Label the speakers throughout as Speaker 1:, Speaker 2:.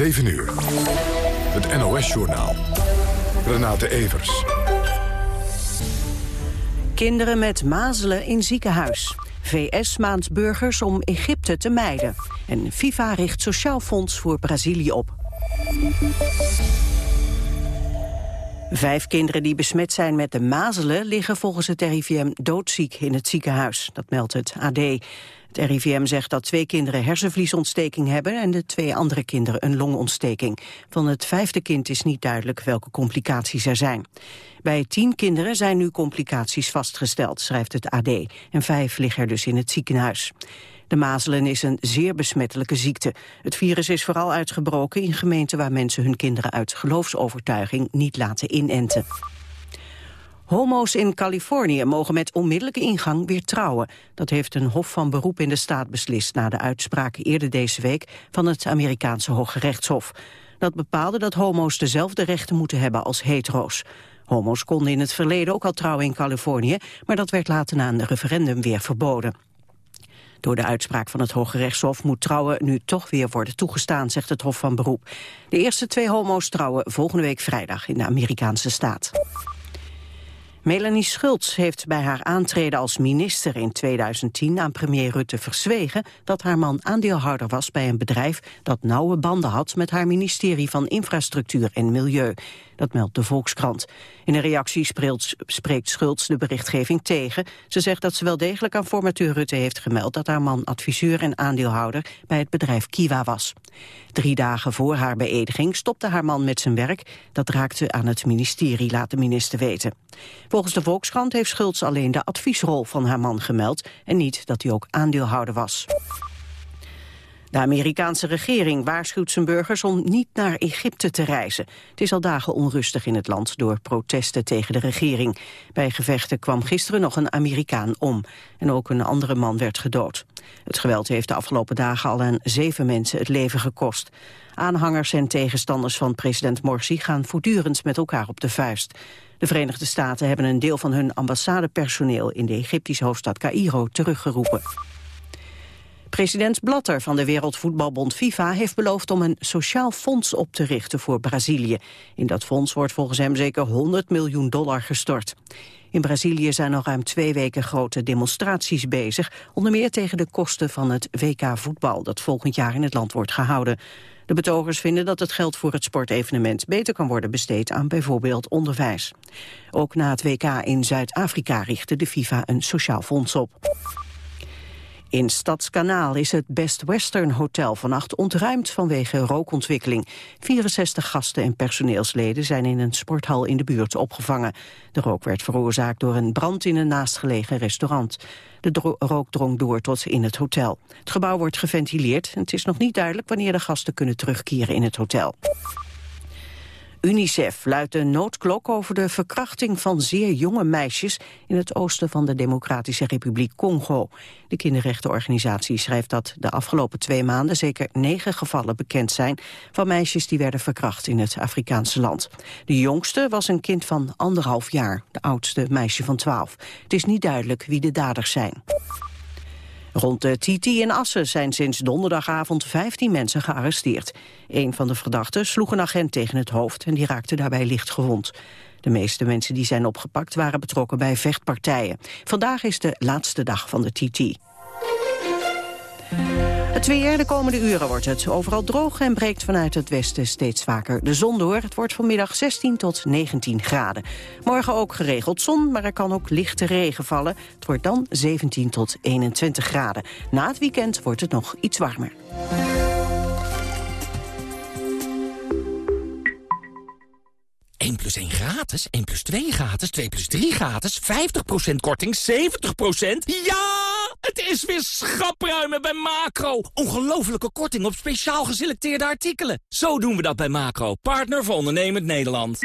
Speaker 1: 7 uur. Het NOS-journaal. Renate Evers.
Speaker 2: Kinderen met mazelen in ziekenhuis. VS maand burgers om Egypte te mijden. En FIFA richt Sociaal Fonds voor Brazilië op. Vijf kinderen die besmet zijn met de mazelen liggen volgens het RIVM doodziek in het ziekenhuis. Dat meldt het AD. Het RIVM zegt dat twee kinderen hersenvliesontsteking hebben en de twee andere kinderen een longontsteking. Van het vijfde kind is niet duidelijk welke complicaties er zijn. Bij tien kinderen zijn nu complicaties vastgesteld, schrijft het AD. En vijf liggen er dus in het ziekenhuis. De mazelen is een zeer besmettelijke ziekte. Het virus is vooral uitgebroken in gemeenten waar mensen hun kinderen uit geloofsovertuiging niet laten inenten. Homo's in Californië mogen met onmiddellijke ingang weer trouwen. Dat heeft een hof van beroep in de staat beslist... na de uitspraken eerder deze week van het Amerikaanse Hoge Rechtshof. Dat bepaalde dat homo's dezelfde rechten moeten hebben als hetero's. Homo's konden in het verleden ook al trouwen in Californië... maar dat werd later na een referendum weer verboden. Door de uitspraak van het Hoge Rechtshof moet trouwen nu toch weer worden toegestaan, zegt het Hof van Beroep. De eerste twee homo's trouwen volgende week vrijdag in de Amerikaanse staat. Melanie Schultz heeft bij haar aantreden als minister in 2010 aan premier Rutte verzwegen dat haar man aandeelhouder was bij een bedrijf dat nauwe banden had met haar ministerie van Infrastructuur en Milieu. Dat meldt de Volkskrant. In een reactie spreekt, Schultz de berichtgeving tegen. Ze zegt dat ze wel degelijk aan formateur Rutte heeft gemeld... dat haar man adviseur en aandeelhouder bij het bedrijf Kiwa was. Drie dagen voor haar beëdiging stopte haar man met zijn werk. Dat raakte aan het ministerie, laat de minister weten. Volgens de Volkskrant heeft Schultz alleen de adviesrol van haar man gemeld... en niet dat hij ook aandeelhouder was. De Amerikaanse regering waarschuwt zijn burgers om niet naar Egypte te reizen. Het is al dagen onrustig in het land door protesten tegen de regering. Bij gevechten kwam gisteren nog een Amerikaan om. En ook een andere man werd gedood. Het geweld heeft de afgelopen dagen al aan zeven mensen het leven gekost. Aanhangers en tegenstanders van president Morsi gaan voortdurend met elkaar op de vuist. De Verenigde Staten hebben een deel van hun ambassadepersoneel in de Egyptische hoofdstad Cairo teruggeroepen. President Blatter van de Wereldvoetbalbond FIFA heeft beloofd om een sociaal fonds op te richten voor Brazilië. In dat fonds wordt volgens hem zeker 100 miljoen dollar gestort. In Brazilië zijn al ruim twee weken grote demonstraties bezig, onder meer tegen de kosten van het WK voetbal dat volgend jaar in het land wordt gehouden. De betogers vinden dat het geld voor het sportevenement beter kan worden besteed aan bijvoorbeeld onderwijs. Ook na het WK in Zuid-Afrika richtte de FIFA een sociaal fonds op. In Stadskanaal is het Best Western Hotel vannacht ontruimd vanwege rookontwikkeling. 64 gasten en personeelsleden zijn in een sporthal in de buurt opgevangen. De rook werd veroorzaakt door een brand in een naastgelegen restaurant. De rook drong door tot in het hotel. Het gebouw wordt geventileerd en het is nog niet duidelijk wanneer de gasten kunnen terugkeren in het hotel. UNICEF luidt een noodklok over de verkrachting van zeer jonge meisjes in het oosten van de Democratische Republiek Congo. De kinderrechtenorganisatie schrijft dat de afgelopen twee maanden zeker negen gevallen bekend zijn van meisjes die werden verkracht in het Afrikaanse land. De jongste was een kind van anderhalf jaar, de oudste meisje van twaalf. Het is niet duidelijk wie de daders zijn. Rond de TT in Assen zijn sinds donderdagavond 15 mensen gearresteerd. Een van de verdachten sloeg een agent tegen het hoofd en die raakte daarbij licht gewond. De meeste mensen die zijn opgepakt waren betrokken bij vechtpartijen. Vandaag is de laatste dag van de TT. Het weer de komende uren wordt het overal droog en breekt vanuit het westen steeds vaker de zon door. Het wordt vanmiddag 16 tot 19 graden. Morgen ook geregeld zon, maar er kan ook lichte regen vallen. Het wordt dan 17 tot 21 graden. Na het weekend wordt het nog iets warmer.
Speaker 3: 1 plus 1 gratis, 1 plus 2 gratis, 2 plus 3 gratis, 50% korting, 70%? Ja! Het is weer schapruimen bij Macro. Ongelofelijke korting op speciaal geselecteerde artikelen. Zo doen we dat bij Macro, partner voor ondernemend Nederland.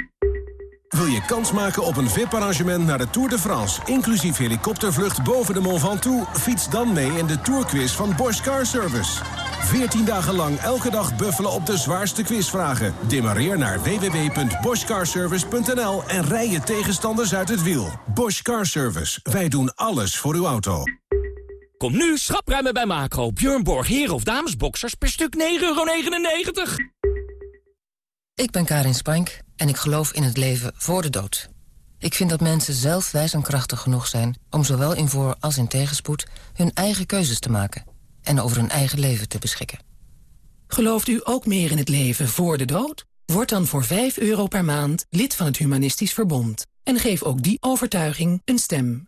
Speaker 4: Wil je kans maken op een VIP-arrangement naar de Tour de France... inclusief helikoptervlucht boven de Mont Ventoux? Fiets dan mee in de Tourquiz van Bosch Car Service. 14 dagen lang elke dag buffelen op de zwaarste quizvragen. Demareer naar www.boschcarservice.nl en rij je tegenstanders uit het wiel. Bosch Car Service. Wij doen alles voor uw auto.
Speaker 3: Kom nu schapruimen bij Macro. Björn Borg, heren of damesboxers per stuk 9,99 euro.
Speaker 5: Ik ben Karin Spank en ik geloof in het leven voor de dood. Ik vind dat mensen zelf wijs en krachtig genoeg zijn... om zowel in voor- als in tegenspoed hun eigen keuzes te maken... en over hun eigen leven te beschikken.
Speaker 6: Gelooft u ook meer in het leven voor de dood? Word dan voor 5 euro per maand lid van het Humanistisch Verbond. En geef ook die overtuiging een stem.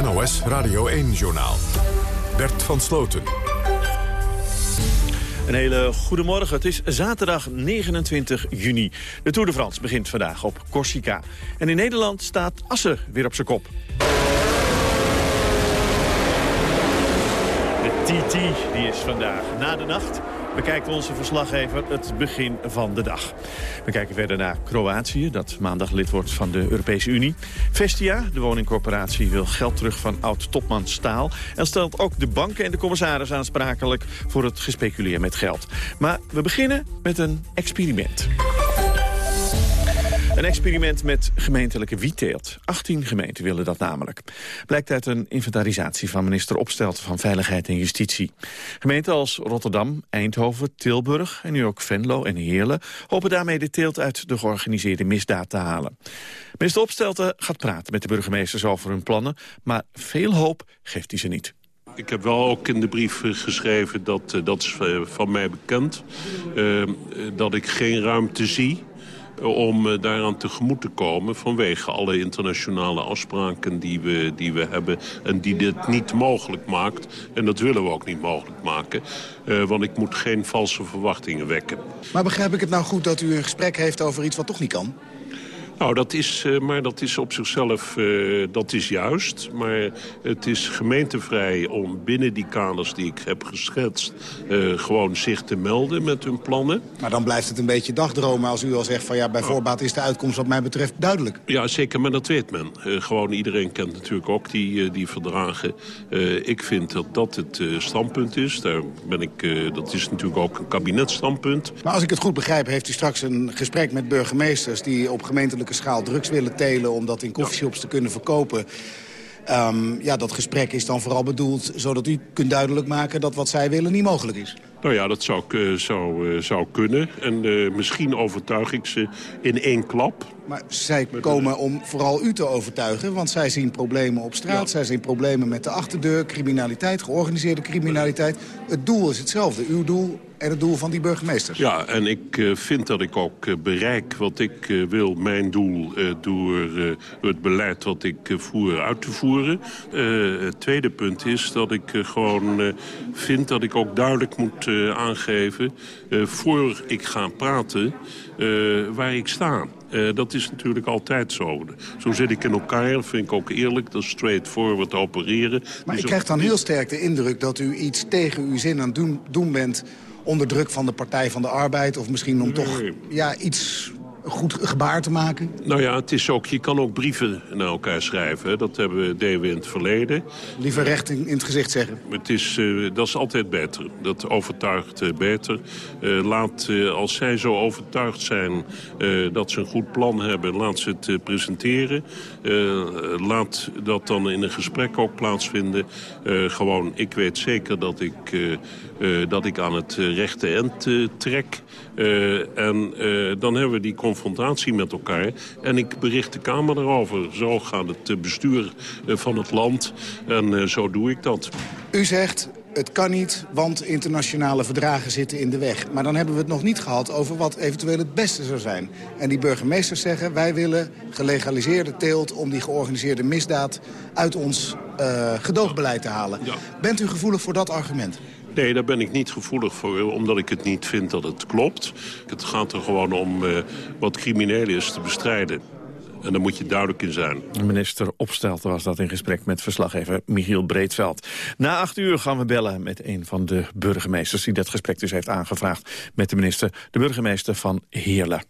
Speaker 1: NOS Radio 1-journaal. Bert van Sloten.
Speaker 7: Een hele goede morgen. Het is zaterdag 29 juni. De Tour de France begint vandaag op Corsica. En in Nederland staat Assen weer op zijn kop. De TT die is vandaag na de nacht bekijkt onze verslaggever het begin van de dag. We kijken verder naar Kroatië, dat maandag lid wordt van de Europese Unie. Vestia, de woningcorporatie, wil geld terug van oud-topman Staal... en stelt ook de banken en de commissaris aansprakelijk voor het gespeculeer met geld. Maar we beginnen met een experiment. Een experiment met gemeentelijke wietteelt. 18 gemeenten willen dat namelijk. Blijkt uit een inventarisatie van minister Opstelten van Veiligheid en Justitie. Gemeenten als Rotterdam, Eindhoven, Tilburg en nu ook Venlo en Heerlen... hopen daarmee de teelt uit de georganiseerde misdaad te halen. Minister Opstelten gaat praten met de burgemeesters over hun plannen... maar veel hoop geeft hij ze niet.
Speaker 8: Ik heb wel ook in de brief geschreven, dat, dat is van mij bekend... Dat ik geen ruimte zie om uh, daaraan tegemoet te komen... vanwege alle internationale afspraken die we, die we hebben... en die dit niet mogelijk maakt. En dat willen we ook niet mogelijk maken. Uh, want ik moet geen valse verwachtingen wekken.
Speaker 9: Maar begrijp ik het nou goed dat u een gesprek heeft over iets wat toch niet kan?
Speaker 8: Nou, dat is, uh, maar dat is op zichzelf uh, dat is juist. Maar het is gemeentevrij om binnen die kaders die ik heb geschetst... Uh, gewoon zich te melden met hun plannen.
Speaker 9: Maar dan blijft het een beetje dagdromen als u al zegt... van ja, bij voorbaat is de uitkomst wat mij betreft duidelijk.
Speaker 8: Ja, zeker, maar dat weet men. gewoon iedereen kent natuurlijk ook die, die verdragen. ik vind dat dat het standpunt is. Daar ben ik, dat is natuurlijk ook een kabinetstandpunt.
Speaker 9: Maar als ik het goed begrijp, heeft u straks een gesprek met burgemeesters... die op gemeentelijke schaal drugs willen telen... om dat in koffieshops te kunnen verkopen. Um, ja, dat gesprek is dan vooral bedoeld zodat u kunt duidelijk maken... dat wat zij willen niet mogelijk is.
Speaker 8: Nou ja, dat zou, uh, zou, uh, zou kunnen. En uh, misschien overtuig ik ze in één klap.
Speaker 9: Maar zij komen om vooral u te overtuigen. Want zij zien problemen op straat. Ja. Zij zien problemen met de achterdeur, criminaliteit, georganiseerde criminaliteit. Het doel is hetzelfde. Uw doel en het doel van die burgemeesters.
Speaker 8: Ja, en ik uh, vind dat ik ook uh, bereik wat ik uh, wil, mijn doel, door het beleid wat ik voer uit te voeren. het tweede punt is dat ik gewoon vind dat ik ook duidelijk moet aangeven... voor ik ga praten waar ik sta. Uh, dat is natuurlijk altijd zo. Zo zit ik in elkaar, dat vind ik ook eerlijk. Dat is straightforward opereren.
Speaker 9: Maar ik krijg dan heel sterk de indruk dat u iets tegen uw zin aan het doen, doen bent... onder druk van de Partij van de Arbeid... of misschien om nee. toch ja, iets goed gebaar te maken?
Speaker 8: Nou ja, het is ook, je kan ook brieven naar elkaar schrijven. Dat hebben, deden we in het verleden.
Speaker 9: Liever recht in, in het gezicht zeggen?
Speaker 8: Het is, uh, dat is altijd beter. Dat overtuigt uh, beter. Uh, laat, als zij zo overtuigd zijn dat ze een goed plan hebben... laat ze het presenteren. laat dat dan in een gesprek ook plaatsvinden. gewoon, ik weet zeker dat ik, dat ik aan het rechte eind trek... Uh, en uh, dan hebben we die confrontatie met elkaar. En ik bericht de Kamer erover. Zo gaat het bestuur uh, van het land. En zo doe ik dat.
Speaker 9: U zegt, het kan niet, want internationale verdragen zitten in de weg. Maar dan hebben we het nog niet gehad over wat eventueel het beste zou zijn. En die burgemeesters zeggen, wij willen gelegaliseerde teelt... om die georganiseerde misdaad uit ons gedoogbeleid te halen. Ja. Bent u gevoelig voor dat argument?
Speaker 8: Nee, daar ben ik niet gevoelig voor, omdat ik het niet vind dat het klopt. Het gaat er gewoon om uh, wat crimineel is te bestrijden. En daar moet je duidelijk in zijn.
Speaker 7: Minister Opstelten was dat in gesprek met verslaggever Michiel Breedveld. Na acht uur gaan we bellen met een van de burgemeesters... die dat gesprek dus heeft aangevraagd met de minister. De burgemeester van Heerlen.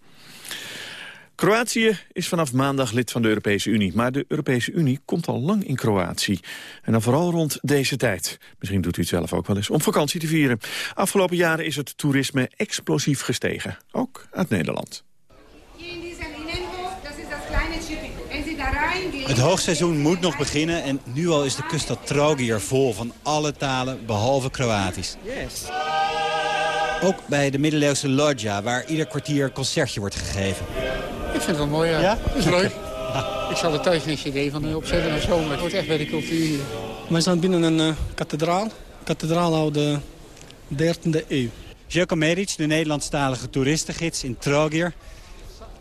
Speaker 7: Kroatië is vanaf maandag lid van de Europese Unie. Maar de Europese Unie komt al lang in Kroatië. En dan vooral rond deze tijd. Misschien doet u het zelf ook wel eens om vakantie te vieren. Afgelopen jaren is het toerisme explosief gestegen. Ook uit Nederland.
Speaker 10: Het hoogseizoen moet nog beginnen en nu al is de kuststad Trogir vol van alle talen behalve Kroatisch. Yes. Ook bij de middeleeuwse loggia, waar ieder kwartier een concertje wordt gegeven.
Speaker 11: Ik vind het wel mooi, ja. ja? is leuk. Ik zal er thuis geen cd van eh, opzetten of zo, maar het wordt echt bij de cultuur hier.
Speaker 12: Wij staan binnen een uh, kathedraal. Kathedraal uit de 13e eeuw.
Speaker 10: Jelko Medic, de Nederlandstalige toeristengids in Trogir.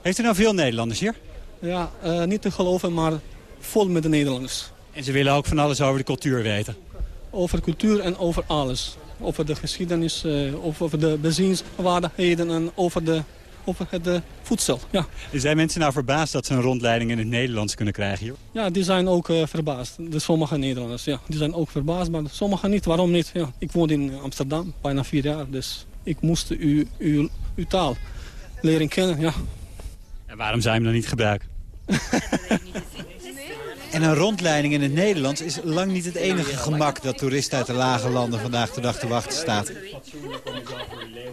Speaker 10: Heeft u nou veel Nederlanders hier?
Speaker 12: Ja, uh, niet te geloven, maar vol met de Nederlanders.
Speaker 10: En ze willen ook van alles over de cultuur weten?
Speaker 12: Over cultuur en over alles. Over de geschiedenis, uh, over de bezienswaardigheden en over de over het uh, voedsel. Ja.
Speaker 10: Zijn mensen nou verbaasd dat ze een rondleiding in het Nederlands kunnen krijgen hier?
Speaker 12: Ja, die zijn ook uh, verbaasd. De sommige Nederlanders, ja. Die zijn ook verbaasd, maar sommigen niet. Waarom niet? Ja. Ik woon in Amsterdam, bijna vier jaar, dus ik moest uw, uw, uw taal leren kennen, ja.
Speaker 10: En waarom zou je hem dan niet gebruiken? En een rondleiding in het Nederlands is lang niet het enige gemak... dat toeristen uit de lage landen vandaag de dag te wachten staat.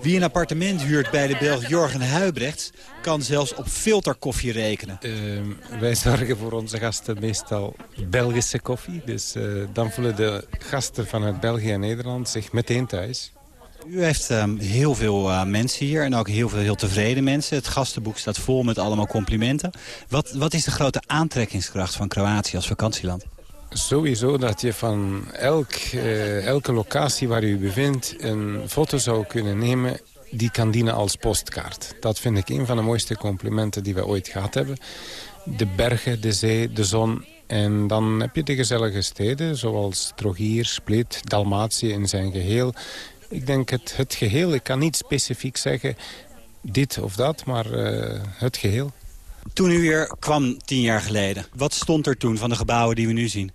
Speaker 10: Wie een appartement huurt bij de Belg Jorgen Huibrechts... kan zelfs op filterkoffie rekenen. Uh,
Speaker 13: wij zorgen voor onze gasten meestal Belgische koffie. Dus uh, dan voelen de gasten vanuit België en Nederland zich meteen thuis.
Speaker 10: U heeft um, heel veel uh, mensen hier en ook heel veel heel tevreden mensen. Het gastenboek staat vol met allemaal complimenten. Wat, wat is de grote aantrekkingskracht van Kroatië als vakantieland?
Speaker 13: Sowieso dat je van elk, uh, elke locatie waar je bevindt een foto zou kunnen nemen die kan dienen als postkaart. Dat vind ik een van de mooiste complimenten die we ooit gehad hebben. De bergen, de zee, de zon en dan heb je de gezellige steden zoals Trogir, Split, Dalmatië in zijn geheel. Ik denk het, het geheel. Ik kan niet specifiek zeggen dit of dat, maar uh, het geheel.
Speaker 10: Toen u hier kwam tien jaar geleden, wat stond er toen van de gebouwen die we nu zien?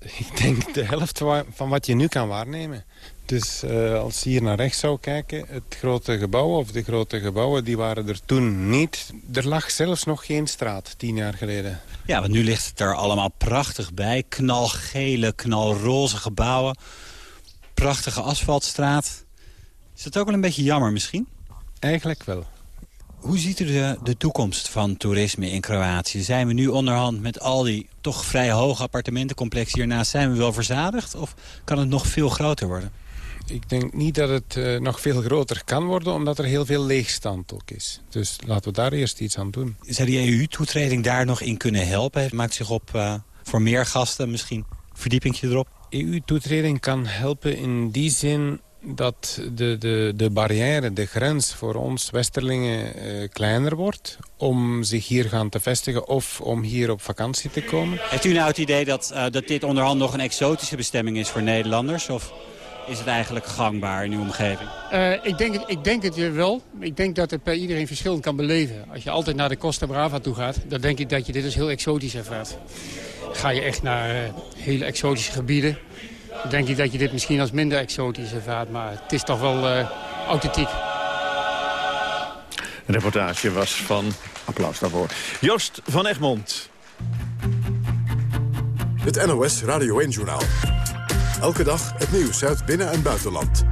Speaker 13: Ik denk de helft van wat je nu kan waarnemen. Dus uh, als je hier naar rechts zou kijken, het grote gebouw of de grote gebouwen, die waren er toen niet. Er lag zelfs nog geen straat, tien jaar geleden.
Speaker 10: Ja, want nu ligt het er allemaal prachtig bij. Knalgele, knalroze gebouwen prachtige asfaltstraat. Is dat ook wel een beetje jammer misschien?
Speaker 13: Eigenlijk wel.
Speaker 10: Hoe ziet u de, de toekomst van toerisme in Kroatië? Zijn we nu onderhand met al die toch vrij hoge appartementencomplexen hiernaast... zijn we wel verzadigd of kan het nog veel groter worden?
Speaker 13: Ik denk niet dat het uh, nog veel groter kan worden... omdat er heel veel leegstand ook is. Dus laten we daar eerst iets aan doen.
Speaker 10: Zou die EU-toetreding daar nog in kunnen helpen? Maakt zich op uh, voor meer gasten misschien? Verdiepingje erop?
Speaker 13: EU-toetreding kan helpen in die zin dat de, de, de barrière, de grens voor ons Westerlingen uh, kleiner wordt... om zich hier gaan te vestigen of om hier op vakantie te komen.
Speaker 10: Heeft u nou het idee dat, uh, dat dit onderhand nog een exotische bestemming is voor Nederlanders? Of is het eigenlijk gangbaar in uw omgeving?
Speaker 11: Uh, ik, denk het, ik denk het wel. Ik denk dat het bij iedereen verschillend kan beleven. Als je altijd naar de Costa Brava toe gaat... dan denk ik dat je dit als heel exotisch ervaart. Ga je echt naar uh, hele exotische gebieden... dan denk ik dat je dit misschien als minder exotisch ervaart. Maar het is toch wel uh, authentiek.
Speaker 7: Een reportage was van, applaus daarvoor, Joost van Egmond.
Speaker 1: Het NOS Radio 1-journaal. Elke dag het nieuws uit binnen- en buitenland.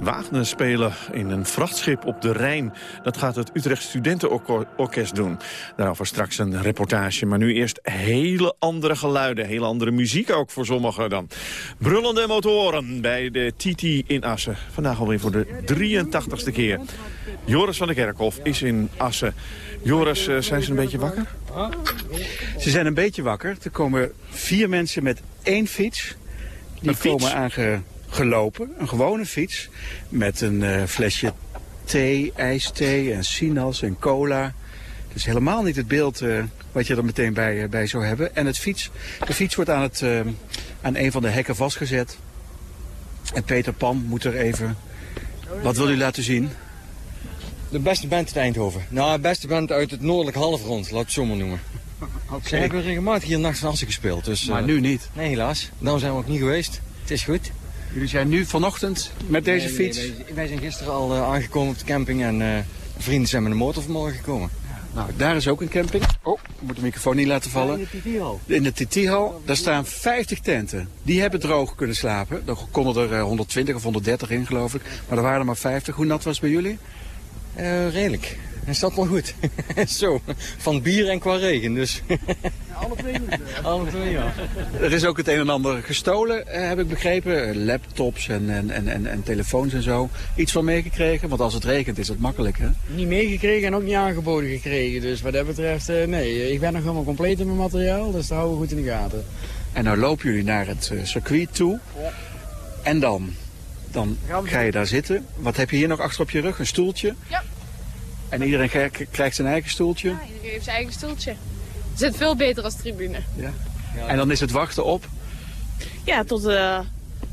Speaker 7: Wagner spelen in een vrachtschip op de Rijn. Dat gaat het Utrecht Studentenorkest doen. Daarover straks een reportage. Maar nu eerst hele andere geluiden. Hele andere muziek ook voor sommigen dan. Brullende motoren bij de Titi in Assen. Vandaag alweer voor de 83ste keer. Joris van der Kerkhof is in Assen. Joris, eh, zijn ze een beetje wakker?
Speaker 14: Ze zijn een beetje wakker. Er komen vier mensen met één fiets. Die
Speaker 7: Een fiets?
Speaker 14: komen aangelopen. Een gewone fiets. Met een eh, flesje thee, ijsthee en sinaas en cola. Het is helemaal niet het beeld eh, wat je er meteen bij, eh, bij zou hebben. En het fiets, de fiets wordt aan, het, aan een van de hekken vastgezet. En Peter Pan moet er even... Wat wil u laten zien?
Speaker 15: De beste band uit Eindhoven. Nou, de beste band uit het noordelijk halfrond, laat het zo maar noemen. Ze hebben regelmatig hier nachts Assen gespeeld. Dus,
Speaker 14: Maar
Speaker 15: eh,
Speaker 14: nu niet.
Speaker 15: Nee, helaas. Daarom zijn we ook niet geweest. Het is goed.
Speaker 14: Jullie zijn nu vanochtend met deze
Speaker 15: Nee, nee,
Speaker 14: fiets?
Speaker 15: wij, wij zijn gisteren al eh, aangekomen op de camping en eh, vrienden zijn met de motor vanmorgen gekomen.
Speaker 14: Nou, daar is ook een camping. Oh, ik moet de microfoon niet laten vallen.
Speaker 15: in de TT-hal.
Speaker 14: In de TT-hal, daar staan 50 tenten. Die hebben droog kunnen slapen. Er konden er eh, 120 of 130 in, geloof ik. Maar er waren er maar 50. Hoe nat was het bij jullie?
Speaker 15: Redelijk. Het staat wel goed. Zo, van bier en qua regen, dus...
Speaker 14: Alle twee
Speaker 15: Alle twee, ja.
Speaker 14: Er is ook het een en ander gestolen, eh, heb ik begrepen. Eh, Laptops en, en, en, en, en telefoons en zo. Iets van meegekregen? Want als het regent is het makkelijk, hè?
Speaker 16: Niet meegekregen en ook niet aangeboden gekregen. Dus wat dat betreft, eh, nee. Ik ben nog helemaal compleet in mijn materiaal, dus dat houden we goed in de gaten.
Speaker 14: En nou lopen jullie naar het eh, circuit toe. En dan? Dan ga je daar zitten. Wat heb je hier nog achter op je rug? Een stoeltje?
Speaker 17: Ja.
Speaker 14: En iedereen krijgt zijn eigen stoeltje?
Speaker 17: Iedereen heeft zijn eigen stoeltje. Het zit veel beter als tribune.
Speaker 14: Ja. En dan is het wachten op?
Speaker 17: Ja, tot eh,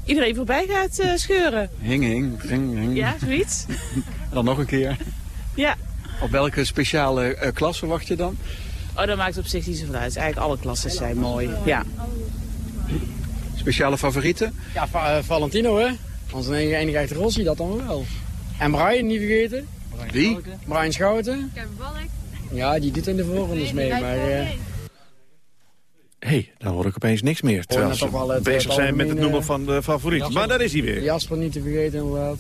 Speaker 17: iedereen voorbij gaat eh, scheuren.
Speaker 14: Hing, hing, hing, hing.
Speaker 17: Ja, zoiets.
Speaker 14: En dan nog een keer.
Speaker 17: Ja.
Speaker 14: Op welke speciale eh, klasse wacht je dan?
Speaker 17: Oh, dat maakt op zich niet zoveel uit. Eigenlijk alle klassen zijn mooi. Ja.
Speaker 14: Speciale favorieten?
Speaker 16: Ja, Va- Valentino hè. Onze enige, enige echte Rossi, dat dan wel. En Brian, niet vergeten.
Speaker 14: Wie?
Speaker 16: Brian Schouten. Ja, die doet in de voorrondes mee, maar... eh,
Speaker 7: Hé, hey, dan hoor ik opeens niks meer. Terwijl
Speaker 16: net
Speaker 7: ze
Speaker 16: toch wel het-
Speaker 7: bezig zijn met het noemen van de favorieten. Maar daar is hij weer.
Speaker 16: Jasper niet te vergeten inderdaad.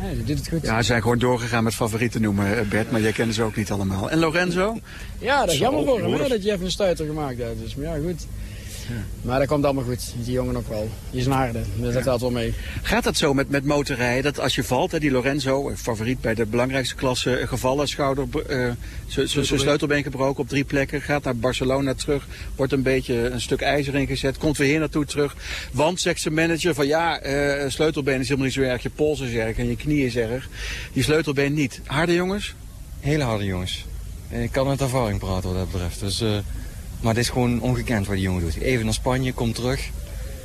Speaker 16: Nee, die doet het goed.
Speaker 14: Ja, ze zijn gewoon doorgegaan met favorieten noemen, eh, Bert. Maar jij kent ze ook niet allemaal. En Lorenzo?
Speaker 16: Ja, dat is
Speaker 14: Zo,
Speaker 16: jammer voor hem, dat je even een stuiter gemaakt hebt. Dus, maar ja, goed. Maar dat komt allemaal goed. Die jongen ook wel. Die is een aarde, dus dat telt wel mee.
Speaker 14: Gaat dat zo met, met motorrijden? Dat als je valt, hè, die Lorenzo, favoriet bij de belangrijkste klasse, gevallen, schouder, eh, zijn sleutelbeen gebroken op drie plekken, gaat naar Barcelona terug, wordt een beetje een stuk ijzer ingezet, komt weer hier naartoe terug. Want, zegt zijn manager, van ja, eh, sleutelbeen is helemaal niet zo erg, je pols is erg en je knie is erg. Die sleutelbeen niet. Harde jongens?
Speaker 15: Hele harde jongens. Ik kan met ervaring praten wat dat betreft. Dus, eh, maar het is gewoon ongekend wat die jongen doet. Even naar Spanje, komt terug.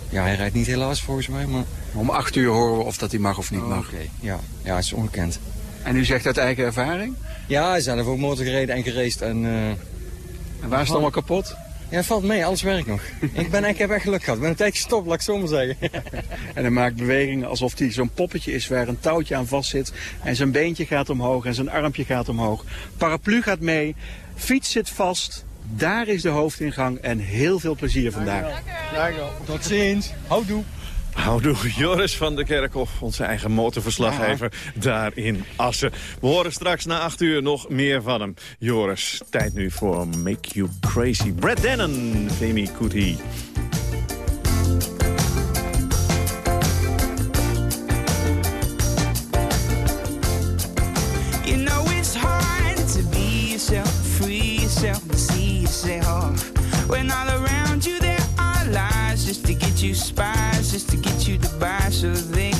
Speaker 15: Ja, hij rijdt niet helaas volgens mij, maar...
Speaker 14: Om acht uur horen we of dat hij mag of niet
Speaker 15: Oh,
Speaker 14: mag.
Speaker 15: Ja. ja, het is ongekend.
Speaker 14: En u zegt uit eigen ervaring?
Speaker 15: Ja, hij zelf ook motor gereden en geraced. En, eh,
Speaker 14: en waar is het allemaal kapot?
Speaker 15: Ja, valt mee, alles werkt nog. ik, ben, ik heb echt geluk gehad. Ik ben een tijdje gestopt, laat ik zo maar zeggen.
Speaker 14: En hij maakt bewegingen alsof hij zo'n poppetje is waar een touwtje aan vast zit. En zijn beentje gaat omhoog en zijn armpje gaat omhoog. Paraplu gaat mee, fiets zit vast. Daar is de hoofdingang en heel veel plezier vandaag.
Speaker 15: Tot ziens. Houdoe.
Speaker 7: Houdoe, Joris van der Kerkhof, onze eigen motorverslaggever daar in Assen. We horen straks na acht uur nog meer van hem. Joris, tijd nu voor Make You Crazy. Brad Dennen, Femi Kuti.
Speaker 18: Yourself, see yourself. When all around you there are lies just to get you spies, just to get you to buy so they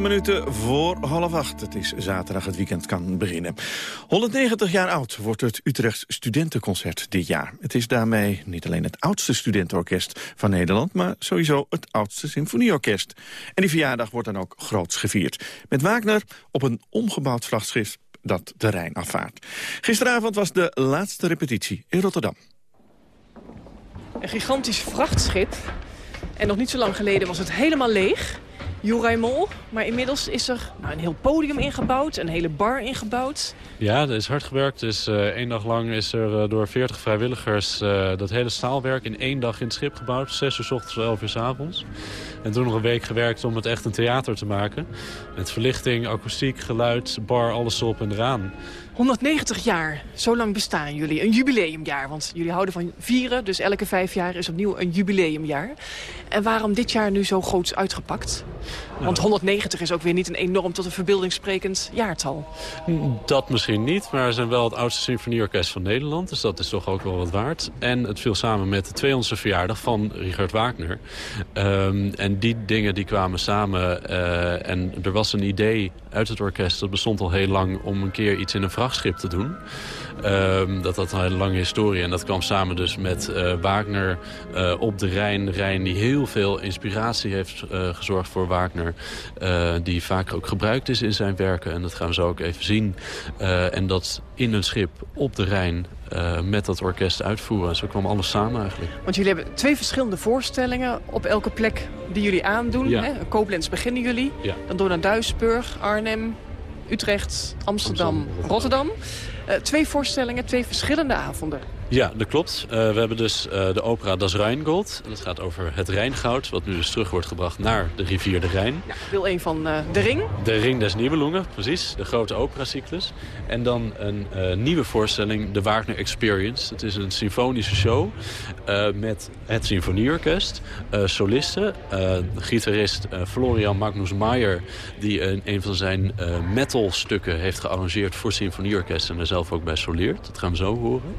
Speaker 7: minuten voor half acht. Het is zaterdag, het weekend kan beginnen. 190 jaar oud wordt het Utrecht Studentenconcert dit jaar. Het is daarmee niet alleen het oudste studentenorkest van Nederland... maar sowieso het oudste symfonieorkest. En die verjaardag wordt dan ook groots gevierd. Met Wagner op een omgebouwd vrachtschip dat de Rijn afvaart. Gisteravond was de laatste repetitie in Rotterdam.
Speaker 19: Een gigantisch vrachtschip. En nog niet zo lang geleden was het helemaal leeg. Joraimol. Maar inmiddels is er nou, een heel podium ingebouwd, een hele bar ingebouwd.
Speaker 20: Ja, er is hard gewerkt. Dus uh, één dag lang is er uh, door 40 vrijwilligers uh, dat hele staalwerk in één dag in het schip gebouwd. 6 uur s ochtends, 11 uur s avonds. En toen nog een week gewerkt om het echt een theater te maken. Met verlichting, akoestiek, geluid, bar, alles op en eraan.
Speaker 19: 190 jaar, zo lang bestaan jullie. Een jubileumjaar, want jullie houden van vieren. Dus elke vijf jaar is opnieuw een jubileumjaar. En waarom dit jaar nu zo groots uitgepakt? Want 190 is ook weer niet een enorm tot een verbeeldingssprekend jaartal.
Speaker 20: Dat misschien niet, maar we zijn wel het oudste symfonieorkest van Nederland. Dus dat is toch ook wel wat waard. En het viel samen met de 200ste verjaardag van Richard Wagner. Um, en die dingen die kwamen samen. Uh, en er was een idee uit het orkest, dat bestond al heel lang... om een keer iets in een vrachtschip te doen. Um, dat had een hele lange historie. En dat kwam samen dus met uh, Wagner uh, op de Rijn. De Rijn die heel veel inspiratie heeft gezorgd voor Wagner. Die vaker ook gebruikt is in zijn werken. En dat gaan we zo ook even zien. en dat in een schip op de Rijn uh, met dat orkest uitvoeren. Zo kwam alles samen eigenlijk.
Speaker 19: Want jullie hebben twee verschillende voorstellingen op elke plek die jullie aandoen.
Speaker 20: Ja.
Speaker 19: Hè? Koblenz beginnen jullie.
Speaker 20: Ja.
Speaker 19: Dan door naar Duisburg, Arnhem, Utrecht, Amsterdam,
Speaker 20: Amsterdam,
Speaker 19: Rotterdam. Uh, twee voorstellingen, twee verschillende avonden.
Speaker 20: Ja, dat klopt. Uh, we hebben dus uh, de opera Das Rheingold. Dat gaat over het Rijngoud, wat nu dus terug wordt gebracht naar de rivier de Rijn.
Speaker 19: Ja, deel 1 van uh, De Ring.
Speaker 20: De Ring des Nibelungen, precies. De grote operacyclus. En dan een nieuwe voorstelling, de Wagner Experience. Het is een symfonische show met het symfonieorkest, solisten, gitarist Florian Magnus Mayer... die een van zijn metalstukken heeft gearrangeerd voor symfonieorkest... en er zelf ook bij soleert. Dat gaan we zo horen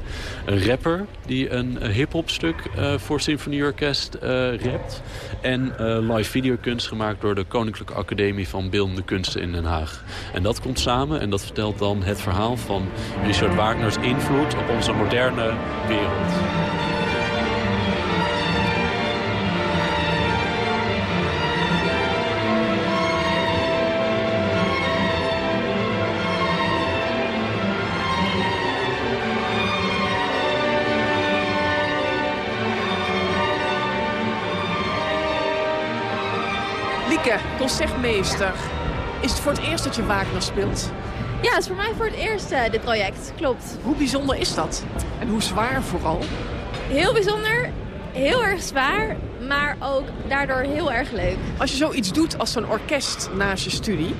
Speaker 20: rapper die een hip-hop stuk uh, voor symfonieorkest uh, rapt. En live videokunst gemaakt door de Koninklijke Academie van Beeldende Kunsten in Den Haag. En dat komt samen en dat vertelt dan het verhaal van Richard Wagners invloed op onze moderne wereld.
Speaker 19: Concertmeester. Is het voor het eerst dat je Wagner speelt?
Speaker 21: Ja, het is voor mij voor het eerst uh, dit project, klopt.
Speaker 19: Hoe bijzonder is dat? En hoe zwaar vooral?
Speaker 21: Heel bijzonder, heel erg zwaar, maar ook daardoor heel erg leuk.
Speaker 19: Als je zoiets doet als zo'n orkest naast je studie...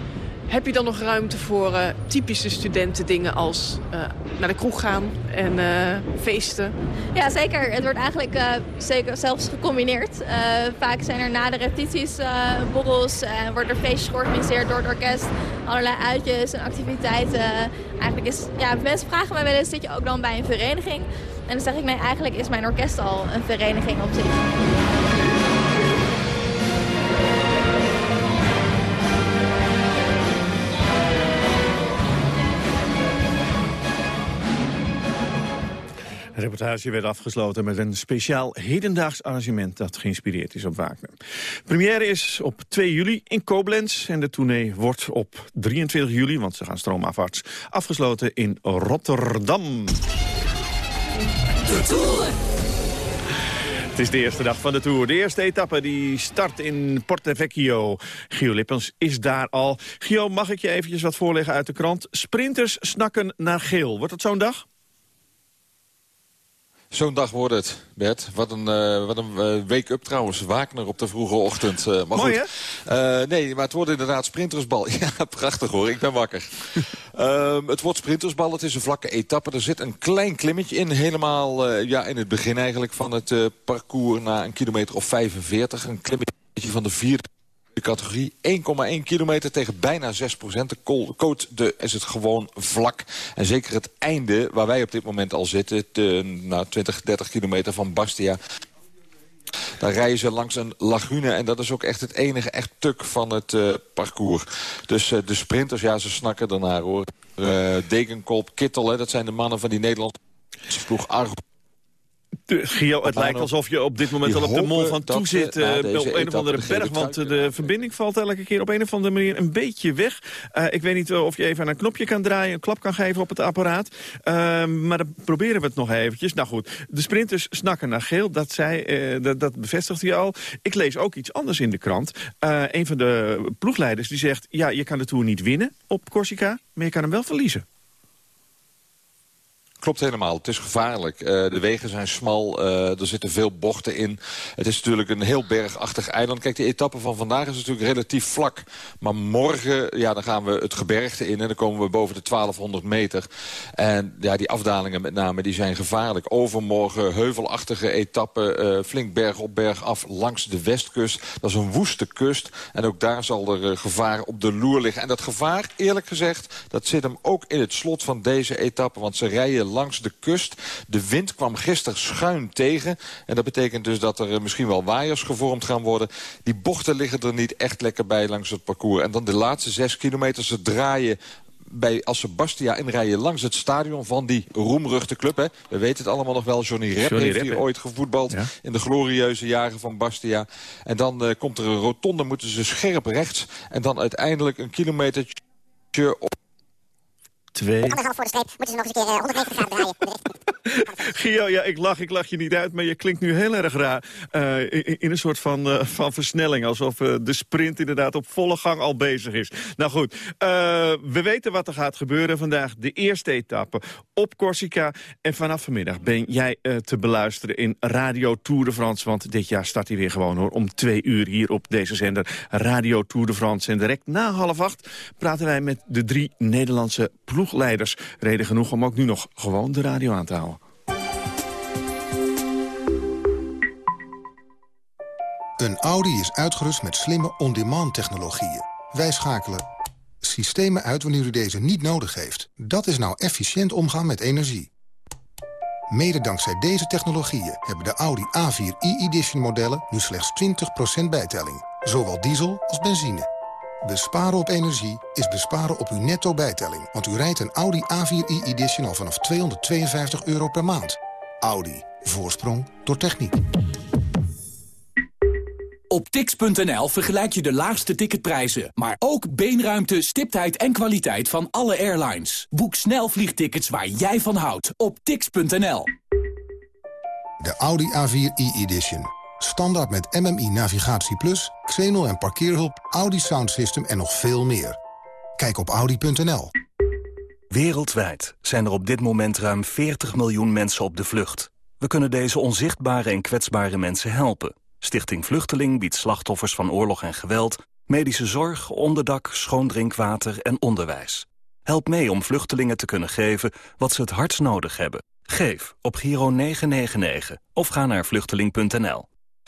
Speaker 19: Heb je dan nog ruimte voor uh, typische studentendingen als uh, naar de kroeg gaan en uh, feesten?
Speaker 21: Ja, zeker. Het wordt eigenlijk zeker zelfs gecombineerd. vaak zijn er na de repetities borrels en worden er feestjes georganiseerd door het orkest. Allerlei uitjes en activiteiten. Eigenlijk is, ja, mensen vragen mij wel eens, zit je ook dan bij een vereniging? En dan zeg ik, nee, eigenlijk is mijn orkest al een vereniging op zich.
Speaker 7: Reportage werd afgesloten met een speciaal hedendaags arrangement dat geïnspireerd is op Wagner. Première is op 2 juli in Koblenz en de tournee wordt op 23 juli, want ze gaan stroomafwaarts, afgesloten in Rotterdam.
Speaker 18: De Tour.
Speaker 7: Het is de eerste dag van de Tour. De eerste etappe die start in Portevecchio. Gio Lippens is daar al. Gio, mag ik je eventjes wat voorleggen uit de krant? Sprinters snakken naar geel. Wordt het zo'n dag?
Speaker 22: Zo'n dag wordt het, Bert. Wat een, uh, wat een uh, wake-up trouwens. Wagner op de vroege ochtend. Uh, maar
Speaker 7: Mooi,
Speaker 22: goed. hè? nee, maar het wordt inderdaad sprintersbal. ja, prachtig hoor. Ik ben wakker. um, het wordt sprintersbal. Het is een vlakke etappe. Er zit een klein klimmetje in. Helemaal ja, in het begin eigenlijk van het parcours. Na een kilometer of 45. Een klimmetje van de vierde de categorie 1,1 kilometer tegen bijna 6 procent. De coat de, is het gewoon vlak. En zeker het einde, waar wij op dit moment al zitten... De, nou, 20, 30 kilometer van Bastia... Dan rijden ze langs een lagune en dat is ook echt het enige echt tuk van het uh, parcours. Dus uh, de sprinters, ja, ze snakken ernaar hoor. Uh, Dekenkop, Kittel, hè, dat zijn de mannen van die Nederlandse ploeg Argo.
Speaker 7: Gio, het lijkt alsof je op dit moment al op de mol van toe zit uh, op een of andere berg. Want de verbinding valt elke keer op een of andere manier een beetje weg. Uh, ik weet niet of je even aan een knopje kan draaien, een klap kan geven op het apparaat. Uh, maar dan proberen we het nog eventjes. Nou goed, de sprinters snakken naar geel. Dat, zei, dat, dat bevestigt hij al. Ik lees ook iets anders in de krant. een van de ploegleiders die zegt... ja, je kan de Tour niet winnen op Corsica, maar je kan hem wel verliezen.
Speaker 22: Klopt helemaal. Het is gevaarlijk. Uh, de wegen zijn smal. Uh, er zitten veel bochten in. Het is natuurlijk een heel bergachtig eiland. Kijk, de etappe van vandaag is natuurlijk relatief vlak. Maar morgen, ja, dan gaan we het gebergte in. En dan komen we boven de 1200 meter. En ja, die afdalingen met name, die zijn gevaarlijk. Overmorgen heuvelachtige etappen. Uh, flink berg op berg af langs de westkust. Dat is een woeste kust. En ook daar zal er gevaar op de loer liggen. En dat gevaar, eerlijk gezegd, dat zit hem ook in het slot van deze etappe. Want ze rijden langs de kust. De wind kwam gisteren schuin tegen. En dat betekent dus dat er misschien wel waaiers gevormd gaan worden. Die bochten liggen er niet echt lekker bij langs het parcours. En dan de laatste zes kilometer, ze draaien bij als Sebastia inrijden langs het stadion van die roemruchte club. Hè. We weten het allemaal nog wel. Johnny Rep Johnny heeft Rep, hier ooit gevoetbald ja. in de glorieuze jaren van Bastia. En dan uh, komt er een rotonde, moeten ze scherp rechts. En dan uiteindelijk een kilometertje op
Speaker 7: Twee.
Speaker 23: Anderhalf voor de streep moeten ze nog eens een keer uh, 190 graden draaien.
Speaker 7: Gio, ja, ik lach, ik lach je niet uit, maar je klinkt nu heel erg raar. Uh, in, in, een soort van, uh, van versnelling, alsof de sprint inderdaad op volle gang al bezig is. Nou goed, we weten wat er gaat gebeuren vandaag. De eerste etappe op Corsica. En vanaf vanmiddag ben jij te beluisteren in Radio Tour de France. Want dit jaar start hij weer gewoon hoor, om twee uur hier op deze zender. Radio Tour de France. En direct na half acht praten wij met de drie Nederlandse ploegleiders. Reden genoeg om ook nu nog gewoon de radio aan te houden.
Speaker 24: Een Audi is uitgerust met slimme on-demand technologieën. Wij schakelen systemen uit wanneer u deze niet nodig heeft. Dat is nou efficiënt omgaan met energie. Mede dankzij deze technologieën hebben de Audi A4 e-edition modellen nu slechts 20% bijtelling. Zowel diesel als benzine. Besparen op energie is besparen op uw netto bijtelling. Want u rijdt een Audi A4 e-edition al vanaf 252 euro per maand. Audi. Voorsprong door techniek.
Speaker 25: Op tix.nl vergelijk je de laagste ticketprijzen, maar ook beenruimte, stiptheid en kwaliteit van alle airlines. Boek snel vliegtickets waar jij van houdt op tix.nl.
Speaker 24: De Audi A4 e-edition. Standaard met MMI Navigatie Plus, Xenol en parkeerhulp, Audi Sound System en nog veel meer. Kijk op audi.nl.
Speaker 26: Wereldwijd zijn er op dit moment ruim 40 miljoen mensen op de vlucht. We kunnen deze onzichtbare en kwetsbare mensen helpen. Stichting Vluchteling biedt slachtoffers van oorlog en geweld... medische zorg, onderdak, schoon drinkwater en onderwijs. Help mee om vluchtelingen te kunnen geven wat ze het hardst nodig hebben. Geef op Giro 999 of ga naar vluchteling.nl.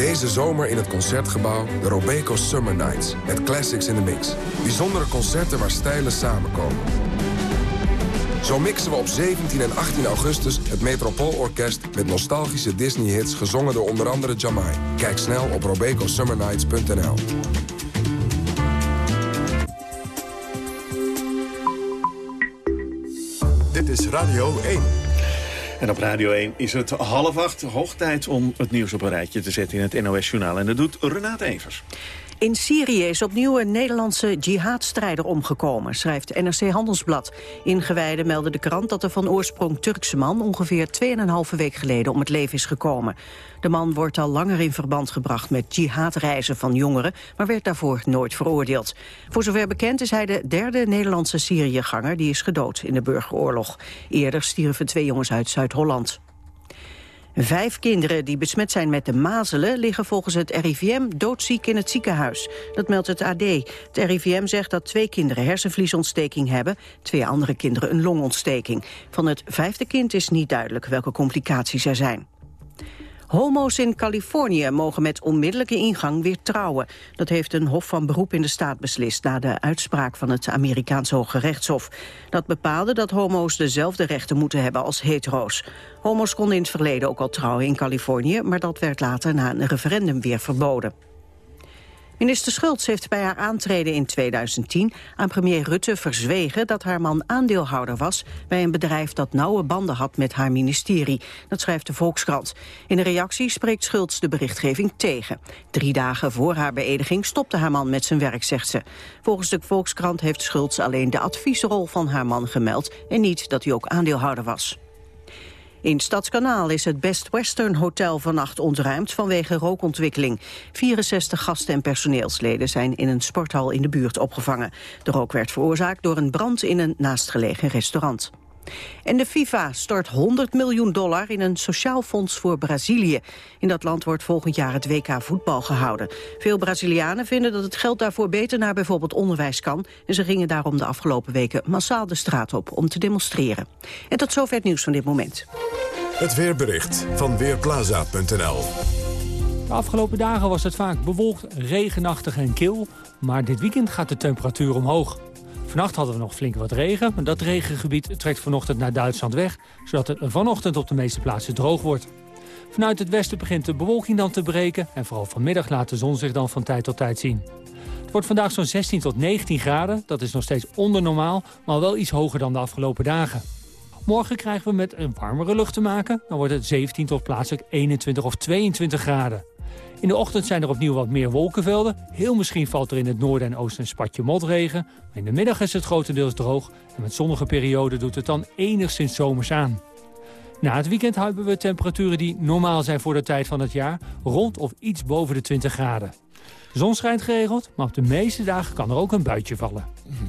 Speaker 27: Deze zomer in het Concertgebouw de Robeco Summer Nights. Met classics in the mix. Bijzondere concerten waar stijlen samenkomen. Zo mixen we op 17 en 18 augustus het Metropoolorkest... met nostalgische Disney-hits gezongen door onder andere Jamai. Kijk snel op robecosummernights.nl.
Speaker 28: Dit is Radio 1.
Speaker 7: En op Radio 1 is het half acht, hoog tijd om het nieuws op een rijtje te zetten in het NOS-journaal. En dat doet Renate Evers.
Speaker 2: In Syrië is opnieuw een Nederlandse jihadstrijder omgekomen, schrijft NRC Handelsblad. Ingewijden melden de krant dat de van oorsprong Turkse man ongeveer 2,5 week geleden om het leven is gekomen. De man wordt al langer in verband gebracht met jihadreizen van jongeren, maar werd daarvoor nooit veroordeeld. Voor zover bekend is hij de derde Nederlandse Syriëganger die is gedood in de burgeroorlog. Eerder stierven twee jongens uit Zuid-Holland. Vijf kinderen die besmet zijn met de mazelen liggen volgens het RIVM doodziek in het ziekenhuis. Dat meldt het AD. Het RIVM zegt dat twee kinderen hersenvliesontsteking hebben, twee andere kinderen een longontsteking. Van het vijfde kind is niet duidelijk welke complicaties er zijn. Homo's in Californië mogen met onmiddellijke ingang weer trouwen. Dat heeft een hof van beroep in de staat beslist... na de uitspraak van het Amerikaanse Hoge Rechtshof. Dat bepaalde dat homo's dezelfde rechten moeten hebben als hetero's. Homo's konden in het verleden ook al trouwen in Californië... maar dat werd later na een referendum weer verboden. Minister Schultz heeft bij haar aantreden in 2010 aan premier Rutte verzwegen dat haar man aandeelhouder was bij een bedrijf dat nauwe banden had met haar ministerie. Dat schrijft de Volkskrant. In een reactie spreekt Schultz de berichtgeving tegen. Drie dagen voor haar beëdiging stopte haar man met zijn werk, zegt ze. Volgens de Volkskrant heeft Schultz alleen de adviesrol van haar man gemeld en niet dat hij ook aandeelhouder was. In Stadskanaal is het Best Western Hotel vannacht ontruimd vanwege rookontwikkeling. 64 gasten en personeelsleden zijn in een sporthal in de buurt opgevangen. De rook werd veroorzaakt door een brand in een naastgelegen restaurant. En de FIFA stort 100 miljoen dollar in een sociaal fonds voor Brazilië. In dat land wordt volgend jaar het WK voetbal gehouden. Veel Brazilianen vinden dat het geld daarvoor beter naar bijvoorbeeld onderwijs kan. En ze gingen daarom de afgelopen weken massaal de straat op om te demonstreren. En tot zover het nieuws van dit moment.
Speaker 29: Het weerbericht van Weerplaza.nl
Speaker 30: De afgelopen dagen was het vaak bewolkt, regenachtig en kil. Maar dit weekend gaat de temperatuur omhoog. Vannacht hadden we nog flink wat regen, maar dat regengebied trekt vanochtend naar Duitsland weg, zodat het vanochtend op de meeste plaatsen droog wordt. Vanuit het westen begint de bewolking dan te breken en vooral vanmiddag laat de zon zich dan van tijd tot tijd zien. Het wordt vandaag zo'n 16 tot 19 graden, dat is nog steeds onder normaal, maar wel iets hoger dan de afgelopen dagen. Morgen krijgen we met een warmere lucht te maken, dan wordt het 17 tot plaatselijk 21 of 22 graden. In de ochtend zijn er opnieuw wat meer wolkenvelden. Heel misschien valt er in het noorden en oosten een spatje motregen. In de middag is het grotendeels droog. En met zonnige perioden doet het dan enigszins zomers aan. Na het weekend hebben we temperaturen die normaal zijn voor de tijd van het jaar. Rond of iets boven de 20 graden. De zon schijnt geregeld, maar op de meeste dagen kan er ook een buitje vallen.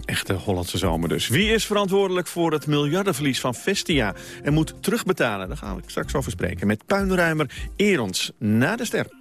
Speaker 7: Echte Hollandse zomer dus. Wie is verantwoordelijk voor het miljardenverlies van Vestia en moet terugbetalen? Daar gaan we straks over spreken met puinruimer Erons na de ster.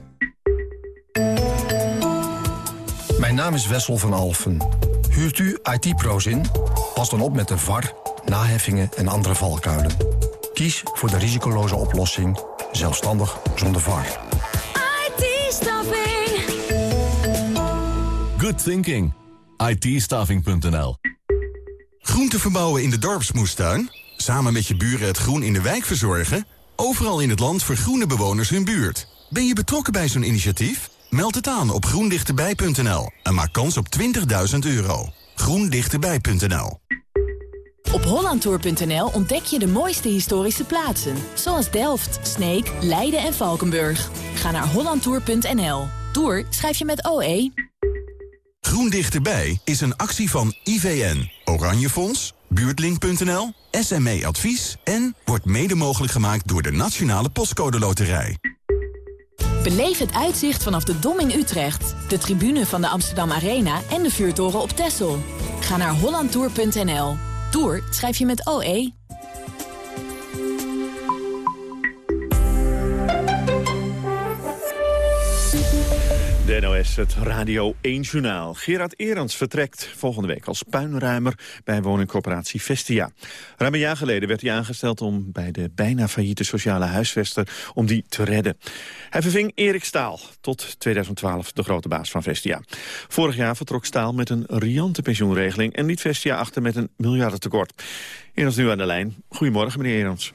Speaker 23: Mijn naam is Wessel van Alfen. Huurt u IT-pro's in? Pas dan op met de VAR, naheffingen en andere valkuilen. Kies voor de risicoloze oplossing, zelfstandig zonder VAR.
Speaker 6: IT-staffing.
Speaker 31: Good thinking. it
Speaker 32: Groente verbouwen in de dorpsmoestuin? Samen met je buren het groen in de wijk verzorgen? Overal in het land vergroenen bewoners hun buurt. Ben je betrokken bij zo'n initiatief? Meld het aan op groendichterbij.nl en maak kans op 20.000 euro. groendichterbij.nl
Speaker 33: Op hollandtour.nl ontdek je de mooiste historische plaatsen. Zoals Delft, Sneek, Leiden en Valkenburg. Ga naar hollandtour.nl. Tour schrijf je met OE.
Speaker 32: Groen Dichterbij is een actie van IVN, Oranje Fonds, Buurtlink.nl, SME Advies... en wordt mede mogelijk gemaakt door de Nationale Postcode Loterij.
Speaker 33: Beleef het uitzicht vanaf de Dom in Utrecht, de tribune van de Amsterdam Arena en de vuurtoren op Texel. Ga naar hollandtour.nl. Tour schrijf je met OE.
Speaker 7: De NOS, het Radio 1 Journaal. Gerard Erans vertrekt volgende week als puinruimer bij woningcorporatie Vestia. Ruim een jaar geleden werd hij aangesteld om bij de bijna failliete sociale huisvester om die te redden. Hij verving Erik Staal, tot 2012 de grote baas van Vestia. Vorig jaar vertrok Staal met een riante pensioenregeling en liet Vestia achter met een miljardentekort. Erans nu aan de lijn. Goedemorgen, meneer Erans.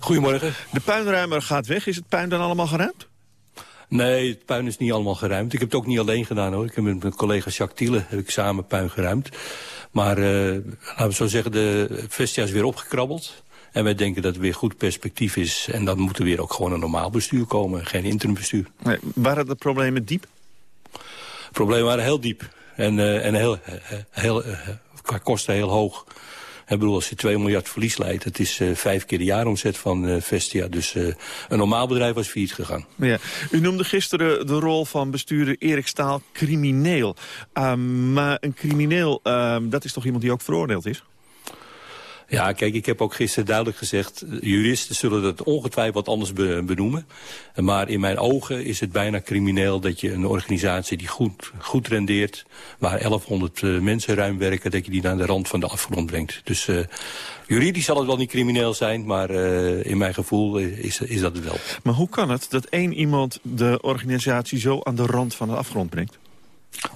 Speaker 34: Goedemorgen.
Speaker 7: De puinruimer gaat weg. Is het puin dan allemaal geruimd?
Speaker 34: Nee, het puin is niet allemaal geruimd. Ik heb het ook niet alleen gedaan hoor. Ik heb met mijn collega Jacques Thiele heb ik samen puin geruimd. Maar uh, laten we zo zeggen, de Vestia is weer opgekrabbeld. En wij denken dat het weer goed perspectief is. En dan moet er weer ook gewoon een normaal bestuur komen. Geen interimbestuur.
Speaker 7: Nee, waren de problemen diep?
Speaker 34: problemen waren heel diep. En, uh, en heel, heel, uh, qua kosten heel hoog. Ik bedoel, als je 2 miljard verlies leidt, het is uh, vijf keer de jaaromzet van uh, Vestia. Dus uh, een normaal bedrijf was failliet gegaan.
Speaker 7: Ja. U noemde gisteren de rol van bestuurder Erik Staal crimineel. Uh, maar een crimineel, dat is toch iemand die ook veroordeeld is?
Speaker 34: Ja, kijk, ik heb ook gisteren duidelijk gezegd... juristen zullen dat ongetwijfeld anders benoemen. Maar in mijn ogen is het bijna crimineel dat je een organisatie die goed, goed rendeert... waar 1100 uh, mensen ruim werken, dat je die naar de rand van de afgrond brengt. Dus uh, juridisch zal het wel niet crimineel zijn, maar in mijn gevoel is, is dat het wel.
Speaker 7: Maar hoe kan het dat één iemand de organisatie zo aan de rand van de afgrond brengt?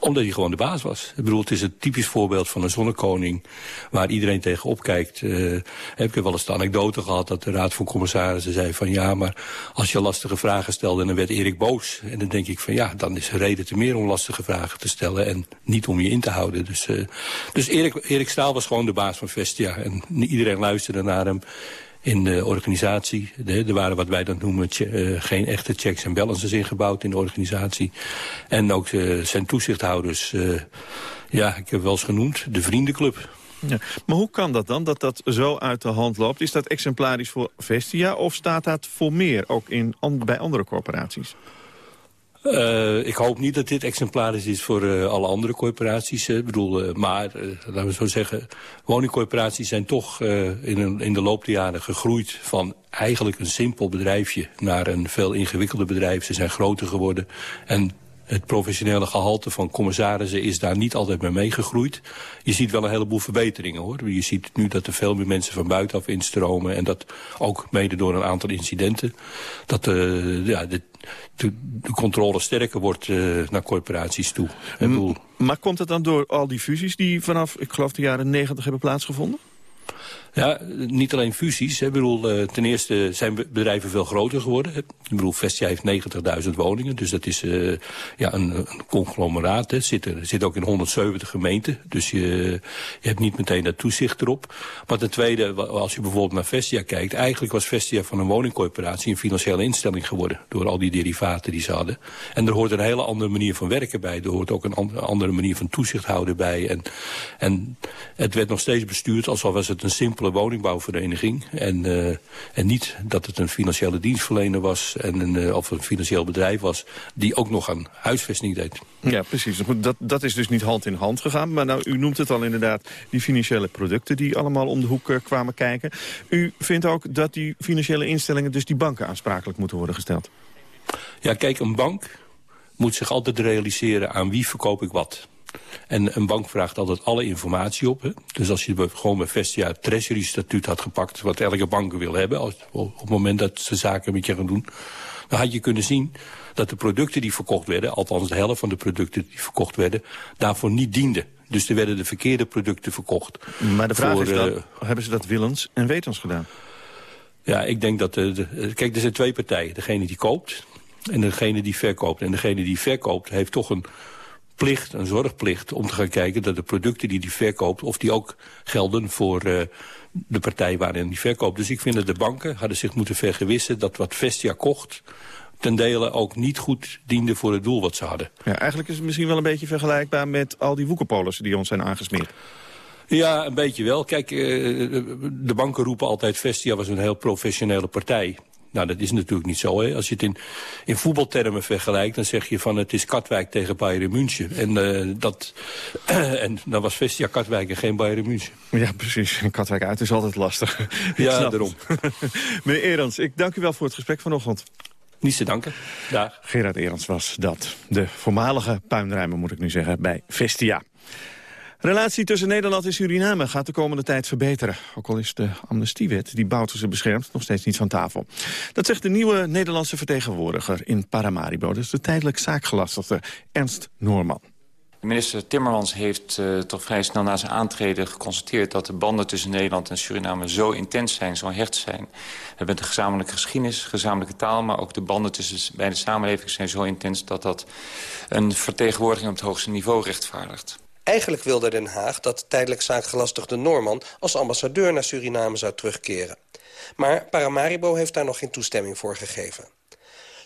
Speaker 34: Omdat hij gewoon de baas was. Ik bedoel, het is een typisch voorbeeld van een zonnekoning... waar iedereen tegen opkijkt. Uh, heb ik wel eens de anekdote gehad dat de Raad van Commissarissen zei van... ja, maar als je lastige vragen stelde, dan werd Erik boos. En dan denk ik van ja, dan is er reden te meer om lastige vragen te stellen... en niet om je in te houden. Dus, uh, dus Erik, Erik Staal was gewoon de baas van Vestia. En iedereen luisterde naar hem in de organisatie. Er waren wat wij dan noemen uh, geen echte checks en balances ingebouwd in de organisatie. En ook zijn toezichthouders, uh, ja, ik heb wel eens genoemd, de vriendenclub.
Speaker 7: Ja, maar hoe kan dat dan, dat dat zo uit de hand loopt? Is dat exemplarisch voor Vestia of staat dat voor meer, ook in, bij andere corporaties?
Speaker 34: Uh, ik hoop niet dat dit exemplarisch is voor uh, alle andere corporaties. Bedoel, uh, maar, laten we zo zeggen... woningcorporaties zijn toch in, in de loop der jaren gegroeid... van eigenlijk een simpel bedrijfje naar een veel ingewikkelder bedrijf. Ze zijn groter geworden en het professionele gehalte van commissarissen is daar niet altijd mee meegegroeid. Je ziet wel een heleboel verbeteringen hoor. Je ziet nu dat er veel meer mensen van buitenaf instromen. En dat ook mede door een aantal incidenten. Dat uh, ja, de, de, de, controle sterker wordt uh, naar corporaties toe.
Speaker 7: M maar komt het dan door al die fusies die vanaf, ik geloof, de jaren negentig hebben plaatsgevonden?
Speaker 34: Ja, niet alleen fusies. Ik bedoel, uh, ten eerste zijn bedrijven veel groter geworden. Ik bedoel, Vestia heeft 90.000 woningen. Dus dat is uh, ja, een, een conglomeraat. Het zit, er, zit ook in 170 gemeenten. Dus je, je hebt niet meteen dat toezicht erop. Maar ten tweede, als je bijvoorbeeld naar Vestia kijkt... eigenlijk was Vestia van een woningcorporatie een financiële instelling geworden. Door al die derivaten die ze hadden. En er hoort een hele andere manier van werken bij. Er hoort ook een andere manier van toezicht houden bij. En, en het werd nog steeds bestuurd alsof was het een simpele woningbouwvereniging. En, uh, en niet dat het een financiële dienstverlener was en een, uh, of een financieel bedrijf was... die ook nog aan huisvesting deed.
Speaker 7: Ja, precies. Dat, dat is dus niet hand in hand gegaan. Maar nou, u noemt het al inderdaad, die financiële producten... die allemaal om de hoek uh, kwamen kijken. U vindt ook dat die financiële instellingen... dus die banken aansprakelijk moeten worden gesteld?
Speaker 34: Ja, kijk, een bank moet zich altijd realiseren aan wie verkoop ik wat. En een bank vraagt altijd alle informatie op. Hè? Dus als je gewoon bij Vestia het treasury-statuut had gepakt... wat elke bank wil hebben als, op het moment dat ze zaken met je gaan doen... dan had je kunnen zien dat de producten die verkocht werden... althans de helft van de producten die verkocht werden... daarvoor niet dienden. Dus er werden de verkeerde producten verkocht.
Speaker 7: Maar de vraag voor, is dan, uh, hebben ze dat willens en wetens gedaan?
Speaker 34: Ja, ik denk dat... De, de, kijk, er zijn twee partijen. Degene die koopt en degene die verkoopt. En degene die verkoopt heeft toch een plicht, een zorgplicht... om te gaan kijken dat de producten die die verkoopt... of die ook gelden voor uh, de partij waarin die verkoopt. Dus ik vind dat de banken hadden zich moeten vergewissen... dat wat Vestia kocht ten dele ook niet goed diende voor het doel wat ze hadden.
Speaker 7: Ja, eigenlijk is het misschien wel een beetje vergelijkbaar... met al die woekerpolissen die ons zijn aangesmeerd.
Speaker 34: Ja, een beetje wel. Kijk, uh, de banken roepen altijd... Vestia was een heel professionele partij. Nou, dat is natuurlijk niet zo. Hè. Als je het in, in voetbaltermen vergelijkt, dan zeg je van het is Katwijk tegen Bayern München. En, uh, dat, en dan was Vestia Katwijk en geen Bayern München.
Speaker 7: Ja, precies. En Katwijk uit is altijd lastig.
Speaker 34: ja, daarom.
Speaker 7: Meneer Erans, ik dank u wel voor het gesprek vanochtend.
Speaker 34: Niets te danken. Dag.
Speaker 7: Gerard Erans was dat. De voormalige puinruimer, moet ik nu zeggen, bij Vestia. Relatie tussen Nederland en Suriname gaat de komende tijd verbeteren. Ook al is de amnestiewet die Bouterse beschermt nog steeds niet van tafel. Dat zegt de nieuwe Nederlandse vertegenwoordiger in Paramaribo. Is de tijdelijk zaakgelastigde Ernst Noorman.
Speaker 35: Minister Timmermans heeft uh, toch vrij snel na zijn aantreden geconstateerd... dat de banden tussen Nederland en Suriname zo intens zijn, zo hecht zijn. We hebben een gezamenlijke geschiedenis, gezamenlijke taal... maar ook de banden tussen beide samenlevingen zijn zo intens... dat dat een vertegenwoordiging op het hoogste niveau rechtvaardigt.
Speaker 27: Eigenlijk wilde Den Haag dat tijdelijk zaakgelastigde Norman... als ambassadeur naar Suriname zou terugkeren. Maar Paramaribo heeft daar nog geen toestemming voor gegeven.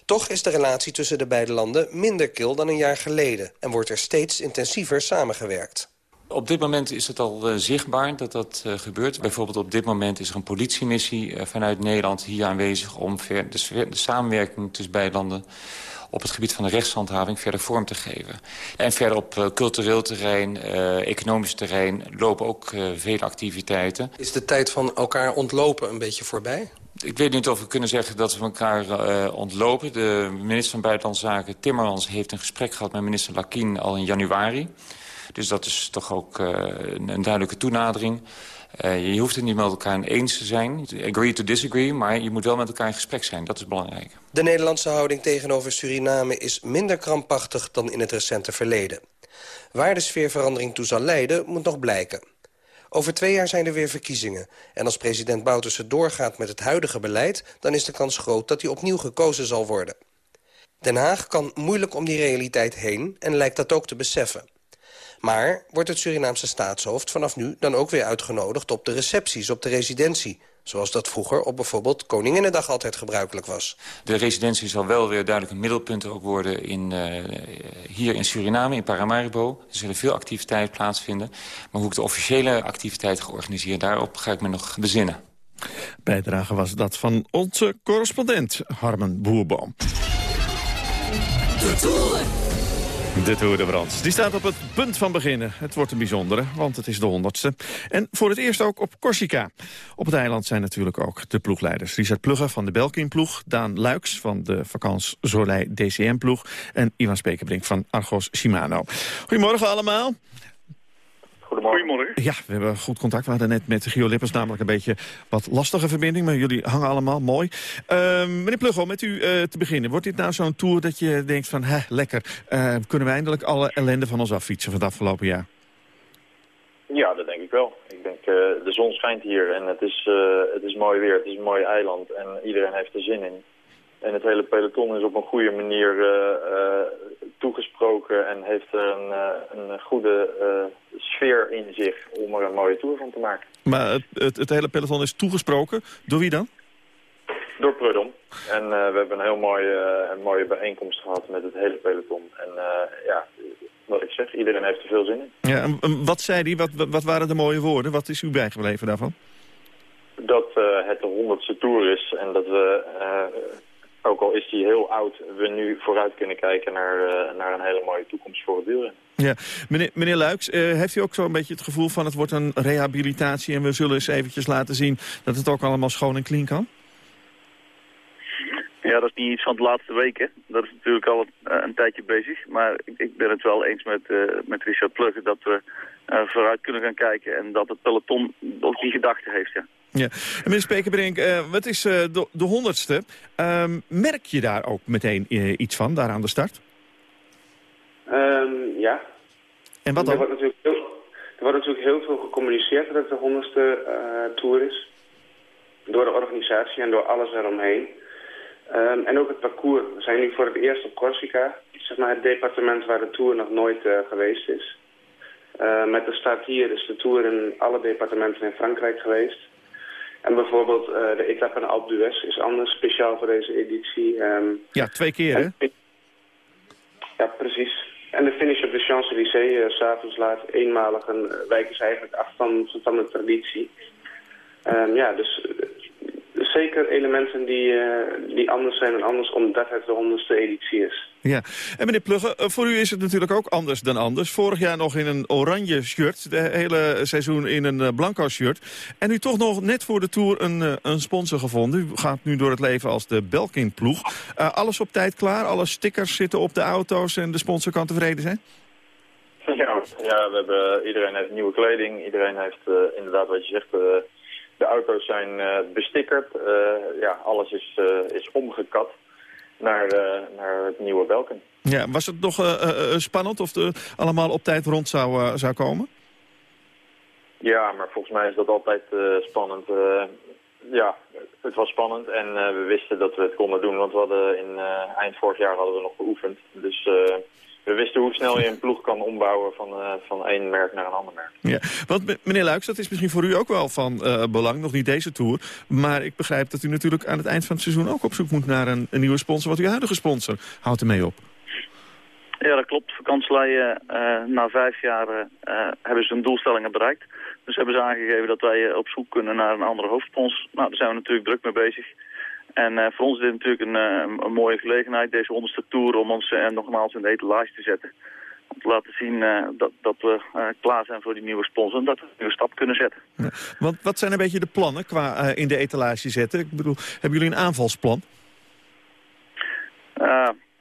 Speaker 27: Toch is de relatie tussen de beide landen minder kil dan een jaar geleden... en wordt er steeds intensiever samengewerkt.
Speaker 35: Op dit moment is het al uh, zichtbaar dat dat uh, gebeurt. Bijvoorbeeld op dit moment is er een politiemissie uh, vanuit Nederland hier aanwezig... om de, samenwerking tussen beide landen op het gebied van de rechtshandhaving verder vorm te geven. En verder op cultureel terrein, economisch terrein lopen ook vele activiteiten.
Speaker 27: Is de tijd van elkaar ontlopen een beetje voorbij?
Speaker 35: Ik weet niet of we kunnen zeggen dat we elkaar uh, ontlopen. De minister van Buitenlandse Zaken, Timmermans, heeft een gesprek gehad met minister Lakien al in januari. Dus dat is toch ook uh, een, een, duidelijke toenadering. Uh, je hoeft het niet met elkaar eens te zijn. Agree to disagree, maar je moet wel met elkaar in gesprek zijn. Dat is belangrijk.
Speaker 27: De Nederlandse houding tegenover Suriname is minder krampachtig dan in het recente verleden. Waar de sfeerverandering toe zal leiden, moet nog blijken. Over twee jaar zijn er weer verkiezingen. En als president Bouterse doorgaat met het huidige beleid... dan is de kans groot dat hij opnieuw gekozen zal worden. Den Haag kan moeilijk om die realiteit heen en lijkt dat ook te beseffen. Maar wordt het Surinaamse staatshoofd vanaf nu dan ook weer uitgenodigd... op de recepties op de residentie... Zoals dat vroeger op bijvoorbeeld Koninginnedag altijd gebruikelijk was.
Speaker 35: De residentie zal wel weer duidelijk een middelpunt ook worden in, uh, hier in Suriname, in Paramaribo. Er zullen veel activiteiten plaatsvinden. Maar hoe ik de officiële activiteiten georganiseerd, daarop ga ik me nog bezinnen.
Speaker 7: Bijdrage was dat van onze correspondent Harmen Boerboom. De Tour. De Tour de France. Die staat op het punt van beginnen. Het wordt een bijzondere, want het is de honderdste. En voor het eerst ook op Corsica. Op het eiland zijn natuurlijk ook de ploegleiders. Richard Plugge van de Belkin-ploeg, Daan Luiks van de Vakans Zorlei DCM-ploeg... en Ivan Spekerbrink van Argos Shimano. Goedemorgen allemaal.
Speaker 36: Goedemorgen.
Speaker 7: Ja, we hebben goed contact. We hadden net met Gio Lippers namelijk een beetje wat lastige verbinding. Maar jullie hangen allemaal mooi. Uh, meneer Pluggo, met u uh, te beginnen. Wordt dit nou zo'n tour dat je denkt van, hè, lekker. Uh, kunnen we eindelijk alle ellende van ons affietsen van het afgelopen jaar?
Speaker 36: Ja, dat denk ik wel. Ik denk, uh, de zon schijnt hier en het is, het is mooi weer. Het is een mooi eiland en iedereen heeft er zin in. En het hele peloton is op een goede manier toegesproken en heeft een, een goede sfeer in zich om er een mooie tour van te maken.
Speaker 7: Maar het, het, het hele peloton is toegesproken. Door wie dan?
Speaker 36: Door Prudom. En uh, we hebben een heel mooie, uh, een mooie bijeenkomst gehad met het hele peloton. En uh, ja, wat ik zeg, iedereen heeft er veel zin in.
Speaker 7: Ja, en wat zei hij? Wat, wat waren de mooie woorden? Wat is u bijgebleven daarvan?
Speaker 36: Dat het de honderdste tour is en dat we ook al is die heel oud, we nu vooruit kunnen kijken naar, uh, naar een hele mooie toekomst voor het wielrennen.
Speaker 7: Ja, meneer, meneer Luiks, uh, heeft u ook zo'n beetje het gevoel van het wordt een rehabilitatie en we zullen eens eventjes laten zien dat het ook allemaal schoon en clean kan?
Speaker 36: Ja, dat is niet iets van de laatste weken. Dat is natuurlijk al een, een tijdje bezig. Maar ik, ik, ben het wel eens met, uh, met Richard Plugge dat we vooruit kunnen gaan kijken en dat het peloton ook die gedachte heeft, ja.
Speaker 7: Ja. En meneer Spekerbrink, uh, wat is uh, de, de honderdste? Um, merk je daar ook meteen uh, iets van, daar aan de start?
Speaker 37: Um, ja.
Speaker 7: En wat dan?
Speaker 37: Er wordt, natuurlijk heel, er wordt natuurlijk heel veel gecommuniceerd dat het de honderdste tour is. Door de organisatie en door alles eromheen. Um, en ook het parcours. We zijn nu voor het eerst op Corsica. Zeg maar het departement waar de tour nog nooit geweest is. met de start hier is de tour in alle departementen in Frankrijk geweest. En bijvoorbeeld uh, de etappe in Alpe d'Huez is anders, speciaal voor deze editie. Um,
Speaker 7: ja, twee keer hè?
Speaker 37: Ja, precies. En de finish op de Champs-Élysées, uh, s'avonds laat, eenmalig, een uh, wijk is eigenlijk af van, van de traditie. Um, ja, dus zeker elementen die, uh, die anders zijn dan anders, omdat het de honderdste editie is.
Speaker 7: Ja, en meneer Plugge, voor u is het natuurlijk ook anders dan anders. Vorig jaar nog in een oranje shirt, de hele seizoen in een blanco shirt. En u toch nog net voor de Tour een, een sponsor gevonden. U gaat nu door het leven als de Belkin-ploeg. Uh, alles op tijd klaar, alle stickers zitten op de auto's en de sponsor kan tevreden zijn?
Speaker 36: Ja, ja we hebben, iedereen heeft nieuwe kleding. Iedereen heeft uh, inderdaad wat je zegt... De auto's zijn uh, bestickerd. Uh, ja, alles is, uh, is omgekat naar, naar het nieuwe Belken.
Speaker 7: Ja, was het nog spannend of het allemaal op tijd rond zou, zou komen?
Speaker 36: Ja, maar volgens mij is dat altijd spannend. ja, het was spannend en we wisten dat we het konden doen, want we hadden in eind vorig jaar hadden we nog geoefend. Dus we wisten hoe snel je een ploeg kan ombouwen van, uh, van één merk naar een ander merk.
Speaker 7: Ja, want meneer Luiks, dat is misschien voor u ook wel van uh, belang, nog niet deze Tour. Maar ik begrijp dat u natuurlijk aan het eind van het seizoen ook op zoek moet naar een, een nieuwe sponsor. Wat uw huidige sponsor houdt ermee op.
Speaker 38: Ja, dat klopt. Vakantieleien, uh, na vijf jaar hebben ze hun doelstellingen bereikt. Dus hebben ze aangegeven dat wij op zoek kunnen naar een andere hoofdsponsor. Nou, daar zijn we natuurlijk druk mee bezig. En uh, voor ons is dit natuurlijk een, uh, een, mooie gelegenheid, deze honderdste tour, om ons uh, nogmaals in de etalage te zetten. Om te laten zien dat, dat, we klaar zijn voor die nieuwe sponsor en dat we een nieuwe stap kunnen zetten.
Speaker 7: Ja. Want wat zijn een beetje de plannen qua in de etalage zetten? Ik bedoel, hebben jullie een aanvalsplan?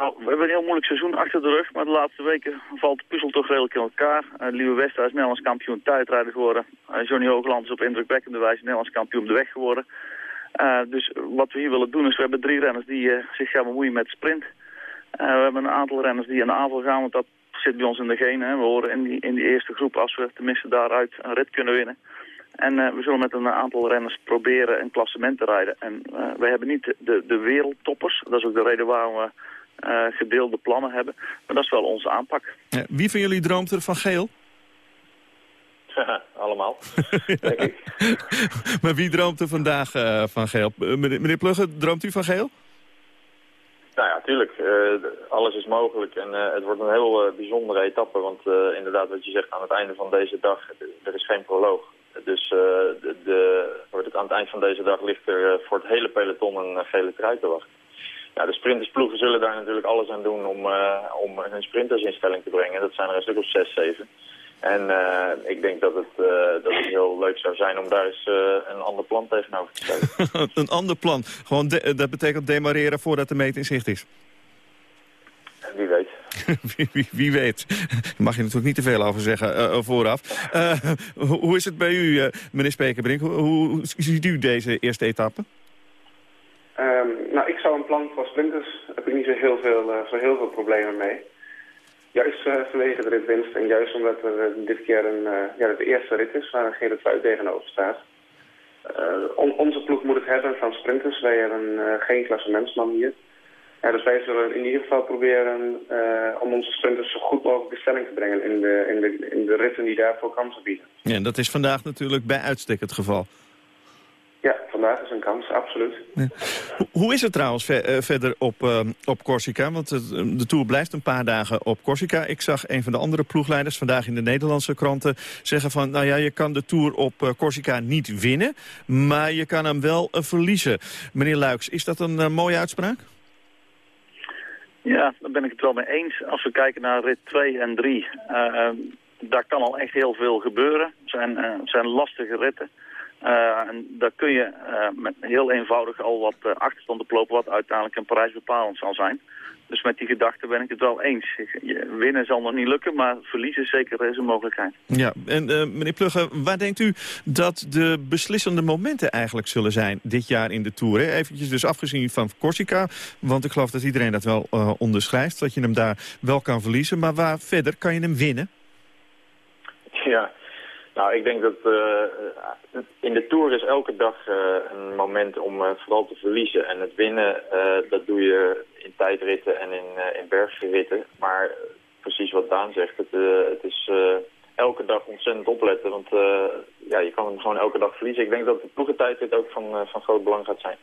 Speaker 38: Nou, we hebben een heel moeilijk seizoen achter de rug, maar de laatste weken valt de puzzel toch redelijk in elkaar. Uh, Lieve Wester is Nederlands kampioen tijdrijder geworden. Johnny Hoogland is op indrukwekkende wijze Nederlands kampioen op de weg geworden. Uh, dus wat we hier willen doen is, we hebben drie renners die uh, zich gaan bemoeien met sprint. Uh, we hebben een aantal renners die aan de aanval gaan, want dat zit bij ons in de genen. We horen in die, in die eerste groep als we tenminste daaruit een rit kunnen winnen. En we zullen met een aantal renners proberen een klassement te rijden. En we hebben niet de, de wereldtoppers. Dat is ook de reden waarom we gedeelde plannen hebben. Maar dat is wel onze aanpak.
Speaker 7: Wie van jullie droomt er van geel?
Speaker 36: Allemaal,
Speaker 7: maar wie droomt er vandaag uh, van geel? Uh, meneer Plugge, droomt u van geel?
Speaker 36: Nou ja, tuurlijk. Uh, alles is mogelijk. En het wordt een heel bijzondere etappe. Want inderdaad, wat je zegt, aan het einde van deze dag, er is geen proloog. Dus de, de, aan het eind van deze dag ligt er voor het hele peloton een gele trui te wachten. Ja, de sprintersploegen zullen daar natuurlijk alles aan doen om, om hun sprinters in stelling te brengen. Dat zijn er een stuk of zes, zeven. En uh, ik denk dat het, uh, dat het heel leuk zou zijn om daar eens uh, een ander plan tegenover te stellen.
Speaker 7: een ander plan? Gewoon dat betekent demareren voordat de meet in zicht is?
Speaker 36: Wie weet.
Speaker 7: wie, wie, wie, weet. Daar mag je natuurlijk niet te veel over zeggen vooraf. hoe is het bij u, meneer Spekerbrink? Hoe, hoe, ziet u deze eerste etappe?
Speaker 37: Um, nou, ik zou een plan voor sprinters. Daar heb ik niet zo heel veel, zo heel veel problemen mee. Juist uh, vanwege de ritwinst en juist omdat er uh, dit keer een, uh, ja, de eerste rit is waar een gele trui tegenover staat. On, onze ploeg moet het hebben van sprinters. Wij hebben geen klassementsman hier. Dus wij zullen in ieder geval proberen om onze sprinters zo goed mogelijk de stelling te brengen in de, in de, in de ritten die daarvoor kansen bieden.
Speaker 7: Ja, en dat is vandaag natuurlijk bij uitstek het geval.
Speaker 37: Ja, vandaag is een kans, absoluut.
Speaker 7: Ja. Hoe is het trouwens ver, verder op, uh, op Corsica? Want de Tour blijft een paar dagen op Corsica. Ik zag een van de andere ploegleiders vandaag in de Nederlandse kranten zeggen van... nou ja, je kan de Tour op uh, Corsica niet winnen, maar je kan hem wel uh, verliezen. Meneer Luiks, is dat een mooie uitspraak?
Speaker 38: Ja, daar ben ik het wel mee eens. Als we kijken naar rit 2 en 3, daar kan al echt heel veel gebeuren. Het zijn, zijn lastige ritten. Uh, en daar kun je uh, met heel eenvoudig al wat uh, achterstand oplopen, wat uiteindelijk een prijs bepalend zal zijn. Dus met die gedachte ben ik het wel eens. Winnen zal nog niet lukken, maar verliezen zeker is een mogelijkheid.
Speaker 7: Ja, en meneer Plugge, waar denkt u dat de beslissende momenten eigenlijk zullen zijn dit jaar in de Tour? Hè? Eventjes dus afgezien van Corsica, want ik geloof dat iedereen dat wel onderschrijft, dat je hem daar wel kan verliezen. Maar waar verder kan je hem winnen?
Speaker 36: Ja, nou, ik denk dat uh, in de Tour is elke dag uh, een moment om uh, vooral te verliezen. En het winnen, dat doe je in tijdritten en in, in bergritten. Maar precies wat Daan zegt, het, het is elke dag ontzettend opletten. Want ja, je kan hem gewoon elke dag verliezen. Ik denk dat de ploegentijdrit ook van, van groot belang gaat zijn.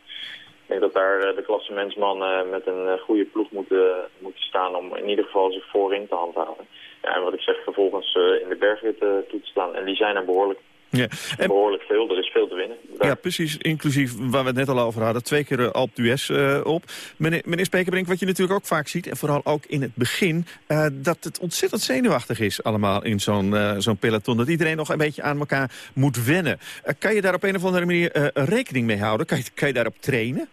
Speaker 36: Denk dat daar de klassementsmannen met een goede ploeg moeten, moeten staan om in ieder geval zich voorin te handhaven. Ja, en wat ik zeg, vervolgens in de bergrit toe te staan. En die zijn er behoorlijk. Ja. En... Behoorlijk veel, er is veel te winnen.
Speaker 7: Daar. Ja, precies, inclusief waar we het net al over hadden. Twee keer uh, Alp d'Huez op. Meneer, meneer Spekerbrink, wat je natuurlijk ook vaak ziet... en vooral ook in het begin... dat het ontzettend zenuwachtig is allemaal in zo'n zo'n peloton. Dat iedereen nog een beetje aan elkaar moet wennen. kan je daar op een of andere manier rekening mee houden? Kan je, kan je daarop trainen?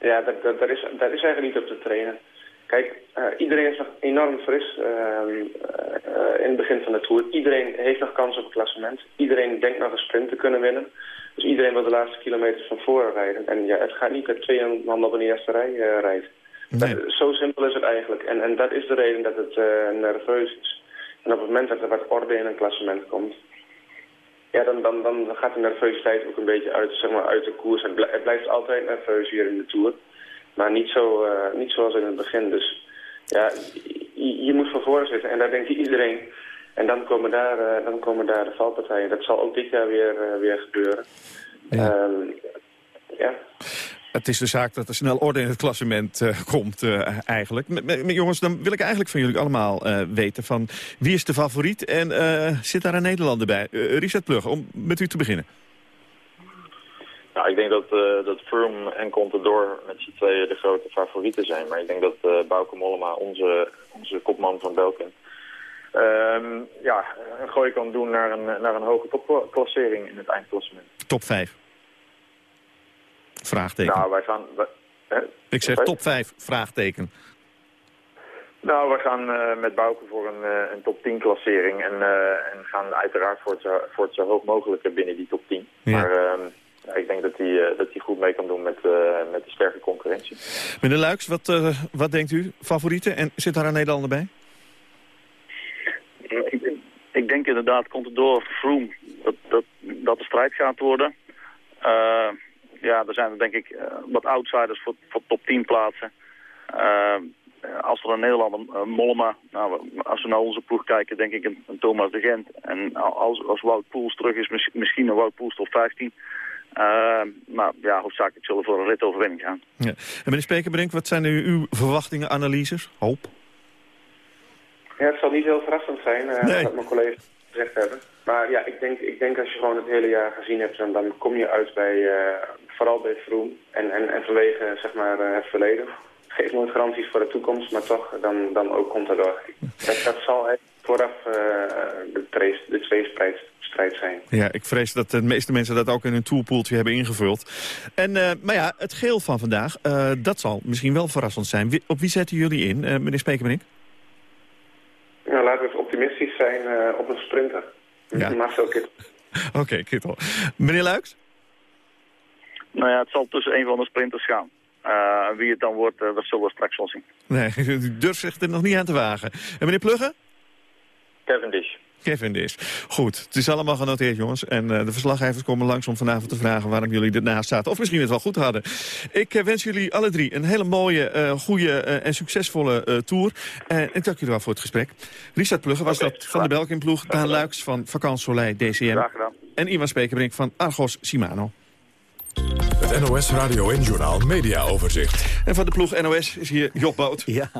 Speaker 37: Ja, daar, daar, is, daar is eigenlijk niet op te trainen. Kijk, uh, iedereen is nog enorm fris uh, in het begin van de Tour. Iedereen heeft nog kans op het klassement. Iedereen denkt nog een sprint te kunnen winnen. Dus iedereen wil de laatste kilometers van voren rijden. En ja, het gaat niet dat twee man op een eerste rij rijdt. Nee. zo simpel is het eigenlijk. En, en dat is de reden dat het nerveus is. En op het moment dat er wat orde in een klassement komt... Ja, dan, dan, dan gaat de nervositeit ook een beetje uit, zeg maar, uit de koers. Het blijft altijd nerveus hier in de Tour. Maar niet, zo, uh, niet zoals in het begin. Dus ja, je, je moet van voren zitten en daar denkt iedereen. En dan komen daar, uh, dan komen daar de valpartijen. Dat zal ook dit jaar weer, uh, weer gebeuren. Ja. Um, ja.
Speaker 7: Het is de zaak dat er snel orde in het klassement uh, komt eigenlijk. M jongens, dan wil ik eigenlijk van jullie allemaal weten van wie is de favoriet en zit daar een Nederlander bij? Richard Plug, om met u te beginnen.
Speaker 36: Nou, ik denk dat, dat Froome en Contador met z'n tweeën de grote favorieten zijn. Maar ik denk dat uh, Bauke Mollema, onze, onze kopman van Belkin, um, ja, een gooi kan doen naar een, naar een hoge topklassering in het eindklassement.
Speaker 7: Top 5? Vraagteken.
Speaker 36: Nou, wij gaan... hè?
Speaker 7: Ik zeg top 5, vraagteken.
Speaker 36: Nou, we gaan uh, met Bouke voor een, uh, een top 10 klassering. En, uh, en gaan uiteraard voor het, zo, voor het zo hoog mogelijke binnen die top 10. Ja. Maar ehm, ja, ik denk dat hij dat goed mee kan doen met, met de sterke concurrentie.
Speaker 7: Meneer Luiks, wat, wat denkt u? Favorieten? En zit daar een Nederlander bij?
Speaker 38: Ik, ik denk inderdaad, komt het door Froome, dat, dat, dat de strijd gaat worden ja, er zijn er denk ik uh, wat outsiders voor, voor top 10 plaatsen. Uh, als er een Nederlander, Mollema, nou, als we naar onze ploeg kijken, denk ik een, een Thomas de Gent. En als, als Wout Poels terug is, misschien een Wout Poels top 15. Maar ja, hoofdzakelijk zullen we voor een ritoverwinning gaan.
Speaker 7: Ja. En meneer Spekerbrink, wat zijn nu uw verwachtingen, analyses, hoop?
Speaker 37: Ja, het zal niet heel verrassend zijn, nee. wat mijn collega's gezegd hebben. Maar ja, ik denk, ik denk als je gewoon het hele jaar gezien hebt, dan, dan kom je uit bij, uh, vooral bij Vroom. En, en, en vanwege zeg maar, uh, het verleden. Geef nooit garanties voor de toekomst, maar toch, dan, dan ook komt dat door. Dat, dat zal vooraf uh, de, trace, de tweestrijd zijn.
Speaker 7: Ja, ik vrees dat de meeste mensen dat ook in hun toolpoeltje hebben ingevuld. En, maar ja, het geel van vandaag, dat zal misschien wel verrassend zijn. Wie, op wie zetten jullie in, meneer Spekerbrink?
Speaker 37: Nou, laten we even optimistisch zijn op een sprinter. Ja. Marcel Kittel.
Speaker 7: Oké, okay, Kittel. Meneer Luiks?
Speaker 38: Nou ja, het zal tussen een van de sprinters gaan. Uh, wie het dan wordt, uh, dat zullen we straks wel zien.
Speaker 7: Nee, u durft zich er nog niet aan te wagen. En meneer Plugge?
Speaker 36: Cavendish.
Speaker 7: Cavendish. Goed, het is allemaal genoteerd, jongens. En uh, de verslaggevers komen langs om vanavond te vragen waarom jullie ernaast zaten. Of misschien het wel goed hadden. Ik uh, wens jullie alle drie een hele mooie, uh, goede en succesvolle tour. En ik dank jullie wel voor het gesprek. Richard Plugge was okay, dat van de Belkin-ploeg. Daan Luiks van Vakant Soleil DCM. En Iwan Spekerbrink van Argos Shimano.
Speaker 1: Het NOS Radio en Journaal Media Overzicht.
Speaker 7: En van de ploeg NOS is hier Job Boot.
Speaker 26: Ja.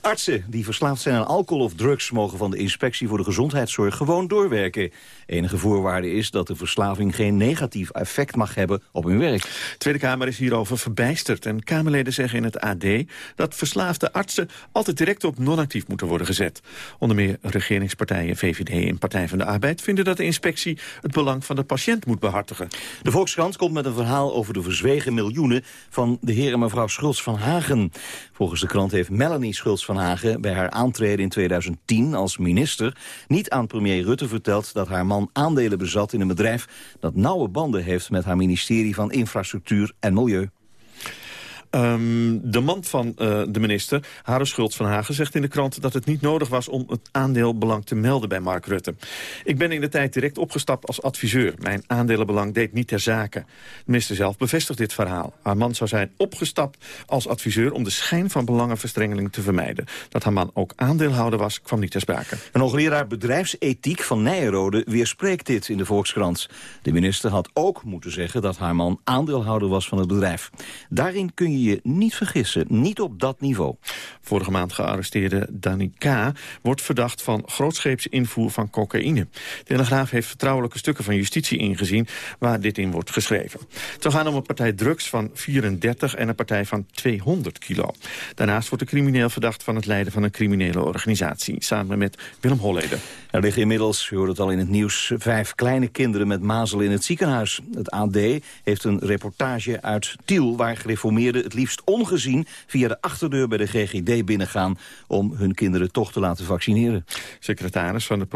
Speaker 26: Artsen die verslaafd zijn aan alcohol of drugs... mogen van de Inspectie voor de Gezondheidszorg gewoon doorwerken. Enige voorwaarde is dat de verslaving geen negatief effect mag hebben op hun werk.
Speaker 7: De Tweede Kamer is hierover verbijsterd. En Kamerleden zeggen in het AD dat verslaafde artsen... altijd direct op non-actief moeten worden gezet. Onder meer regeringspartijen VVD en Partij van de Arbeid... vinden dat de inspectie het belang van de patiënt moet behartigen.
Speaker 26: De Volkskrant komt met een verhaal over de verzwegen miljoenen... van de heer en mevrouw Schultz van Hagen. Volgens de krant heeft Melanie Schultz van Hagen... bij haar aantreden in 2010 als minister... niet aan premier Rutte verteld dat haar man aandelen bezat in een bedrijf... dat nauwe banden heeft met haar ministerie van Infrastructuur en Milieu.
Speaker 7: Um, de man van uh, de minister, Hare Schultz van Hagen, zegt in de krant dat het niet nodig was om het aandeelbelang te melden bij Mark Rutte. Ik ben in de tijd direct opgestapt als adviseur. Mijn aandelenbelang deed niet ter zake. De minister zelf bevestigt dit verhaal. Haar man zou zijn opgestapt als adviseur om de schijn van belangenverstrengeling te vermijden. Dat haar man ook aandeelhouder was, kwam niet ter sprake.
Speaker 26: Een hoogleraar bedrijfsethiek van Nijenrode weerspreekt dit in de Volkskrant. De minister had ook moeten zeggen dat haar man aandeelhouder was van het bedrijf. Daarin kun je je niet vergissen, niet op dat niveau.
Speaker 7: Vorige maand gearresteerde Danny K. wordt verdacht van grootscheepse invoer van cocaïne. De Telegraaf heeft vertrouwelijke stukken van justitie ingezien waar dit in wordt geschreven. Het gaan om een partij drugs van 34 en een partij van 200 kilo. Daarnaast wordt de crimineel verdacht van het leiden van een criminele organisatie, samen met Willem Holleder.
Speaker 26: Er liggen inmiddels, u hoort het al in het nieuws, vijf kleine kinderen met mazelen in het ziekenhuis. Het AD heeft een reportage uit Tiel, waar gereformeerden het liefst ongezien via de achterdeur bij de GGD binnengaan om hun kinderen toch te laten vaccineren.
Speaker 7: Secretaris van de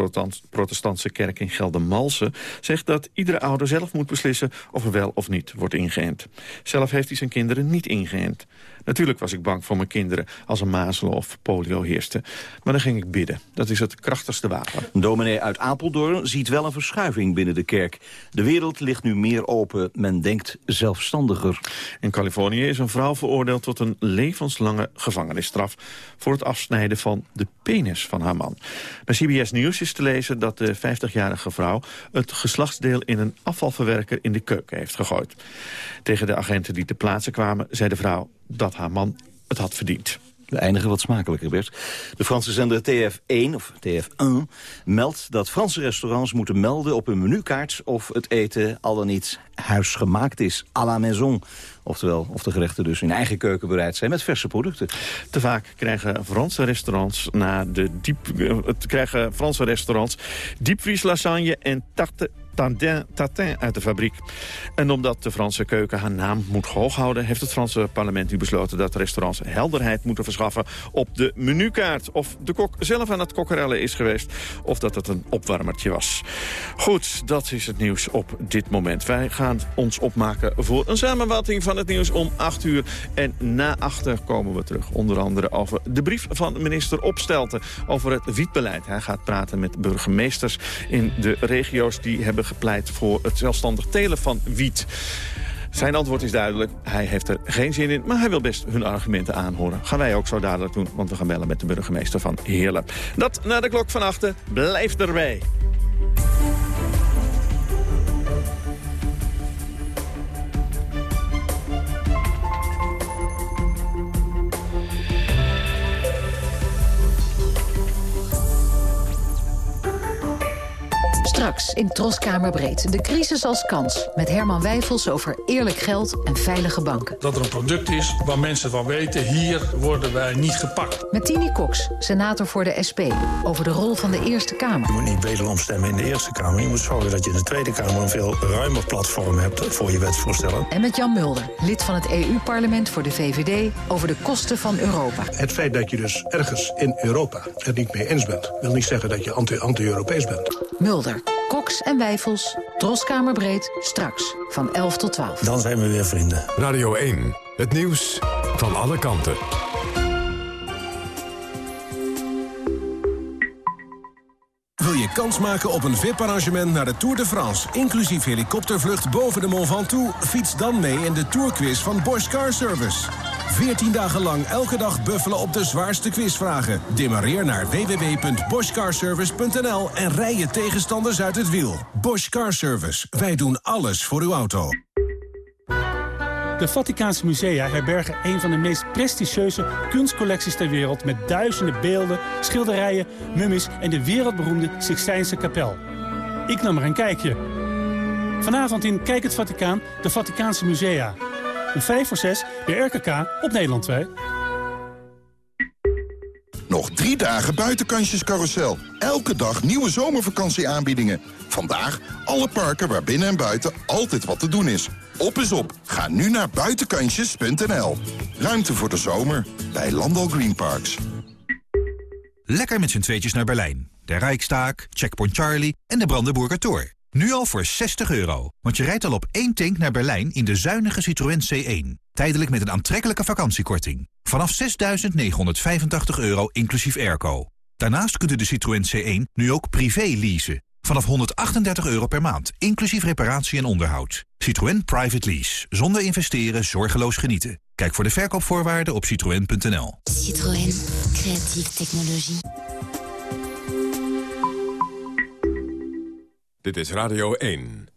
Speaker 7: protestantse kerk in Geldermalsen zegt dat iedere ouder zelf moet beslissen of er wel of niet wordt ingeënt. Zelf heeft hij zijn kinderen niet ingeënt. Natuurlijk was ik bang voor mijn kinderen als er mazelen of polio heerste. Maar dan ging ik bidden. Dat is het krachtigste wapen.
Speaker 26: Dominee uit Apeldoorn ziet wel een verschuiving binnen de kerk. De wereld ligt nu meer open. Men denkt zelfstandiger.
Speaker 7: In Californië is een vrouw vrouw veroordeeld tot een levenslange gevangenisstraf... voor het afsnijden van de penis van haar man. Bij CBS Nieuws is te lezen dat de 50-jarige vrouw... het geslachtsdeel in een afvalverwerker in de keuken heeft gegooid. Tegen de agenten die te plaatsen kwamen, zei de vrouw dat haar man het had verdiend.
Speaker 26: We eindigen wat smakelijker, Bert. De Franse zender TF1, of TF1, meldt dat Franse restaurants moeten melden op hun menukaart of het eten al dan niet huisgemaakt is, à la maison. Oftewel, of de gerechten dus in eigen keuken bereid zijn met verse producten.
Speaker 7: Te vaak krijgen Franse restaurants na de diep, eh, het krijgen Franse restaurants diepvries lasagne en tarte Tandin, tatin uit de fabriek. En omdat de Franse keuken haar naam moet hoog houden... heeft het Franse parlement nu besloten dat restaurants helderheid moeten verschaffen... op de menukaart. Of de kok zelf aan het kokkerellen is geweest... of dat het een opwarmertje was. Goed, dat is het nieuws op dit moment. Wij gaan ons opmaken voor een samenvatting van het nieuws om 8 uur. En na achter komen we terug. Onder andere over de brief van minister Opstelten... over het wietbeleid. Hij gaat praten met burgemeesters in de regio's die hebben gepleit voor het zelfstandig telen van wiet. Zijn antwoord is duidelijk. Hij heeft er geen zin in, maar hij wil best hun argumenten aanhoren. Gaan wij ook zo dadelijk doen, want we gaan bellen met de burgemeester van Heerlen. Dat na de klok van achter. Blijf erbij.
Speaker 39: Straks in Troskamerbreed. De crisis als kans. Met Herman Wijfels over eerlijk geld en veilige banken.
Speaker 40: Dat er een product is waar mensen van weten... hier worden wij niet gepakt.
Speaker 39: Met Tini Cox, senator voor de SP. Over de rol van de Eerste Kamer.
Speaker 41: Je moet niet wederom stemmen in de Eerste Kamer. Je moet zorgen dat je in de Tweede Kamer... een veel ruimer platform hebt voor je wetsvoorstellen.
Speaker 39: En met Jan Mulder, lid van het EU-parlement voor de VVD... over de kosten van Europa.
Speaker 42: Het feit dat je dus ergens in Europa het niet mee eens bent... wil niet zeggen dat je anti-Europees bent.
Speaker 39: Mulder. Cox en Wijfels, Troskamerbreed, straks van 11 tot 12.
Speaker 41: Dan zijn we weer vrienden.
Speaker 1: Radio 1, het nieuws van alle kanten.
Speaker 43: Wil je kans maken op een VIP-arrangement naar de Tour de France... inclusief helikoptervlucht boven de Mont Ventoux? Fiets dan mee in de Tourquiz van Bosch Car Service. 14 dagen lang elke dag buffelen op de zwaarste quizvragen. Demareer naar www.boschcarservice.nl en rij je tegenstanders uit het wiel. Bosch Car Service. Wij doen alles voor uw auto.
Speaker 44: De Vaticaanse musea herbergen een van de meest prestigieuze kunstcollecties ter wereld... met duizenden beelden, schilderijen, mummies en de wereldberoemde Sixtijnse kapel. Ik nam er een kijkje. Vanavond in Kijk het Vaticaan, de Vaticaanse musea. Om 5 voor 6 bij RKK op Nederland 2.
Speaker 45: Nog drie dagen buitenkansjes carousel. Elke dag nieuwe zomervakantieaanbiedingen. Vandaag alle parken waar binnen en buiten altijd wat te doen is. Op is op. Ga nu naar buitenkansjes.nl. Ruimte voor de zomer bij Landal Green Parks.
Speaker 46: Lekker met z'n tweetjes naar Berlijn. De Rijkstaak, Checkpoint Charlie en de Brandenburger Tor. Nu al voor 60 euro, want je rijdt al op één tank naar Berlijn in de zuinige Citroën C1. Tijdelijk met een aantrekkelijke vakantiekorting. Vanaf 6.985 euro inclusief airco. Daarnaast kunt u de Citroën C1 nu ook privé leasen. Vanaf 138 euro per maand, inclusief reparatie en onderhoud. Citroën Private Lease. Zonder investeren, zorgeloos genieten. Kijk voor de verkoopvoorwaarden op citroën.nl.
Speaker 47: Citroën. Creatieve technologie.
Speaker 1: Dit is Radio 1.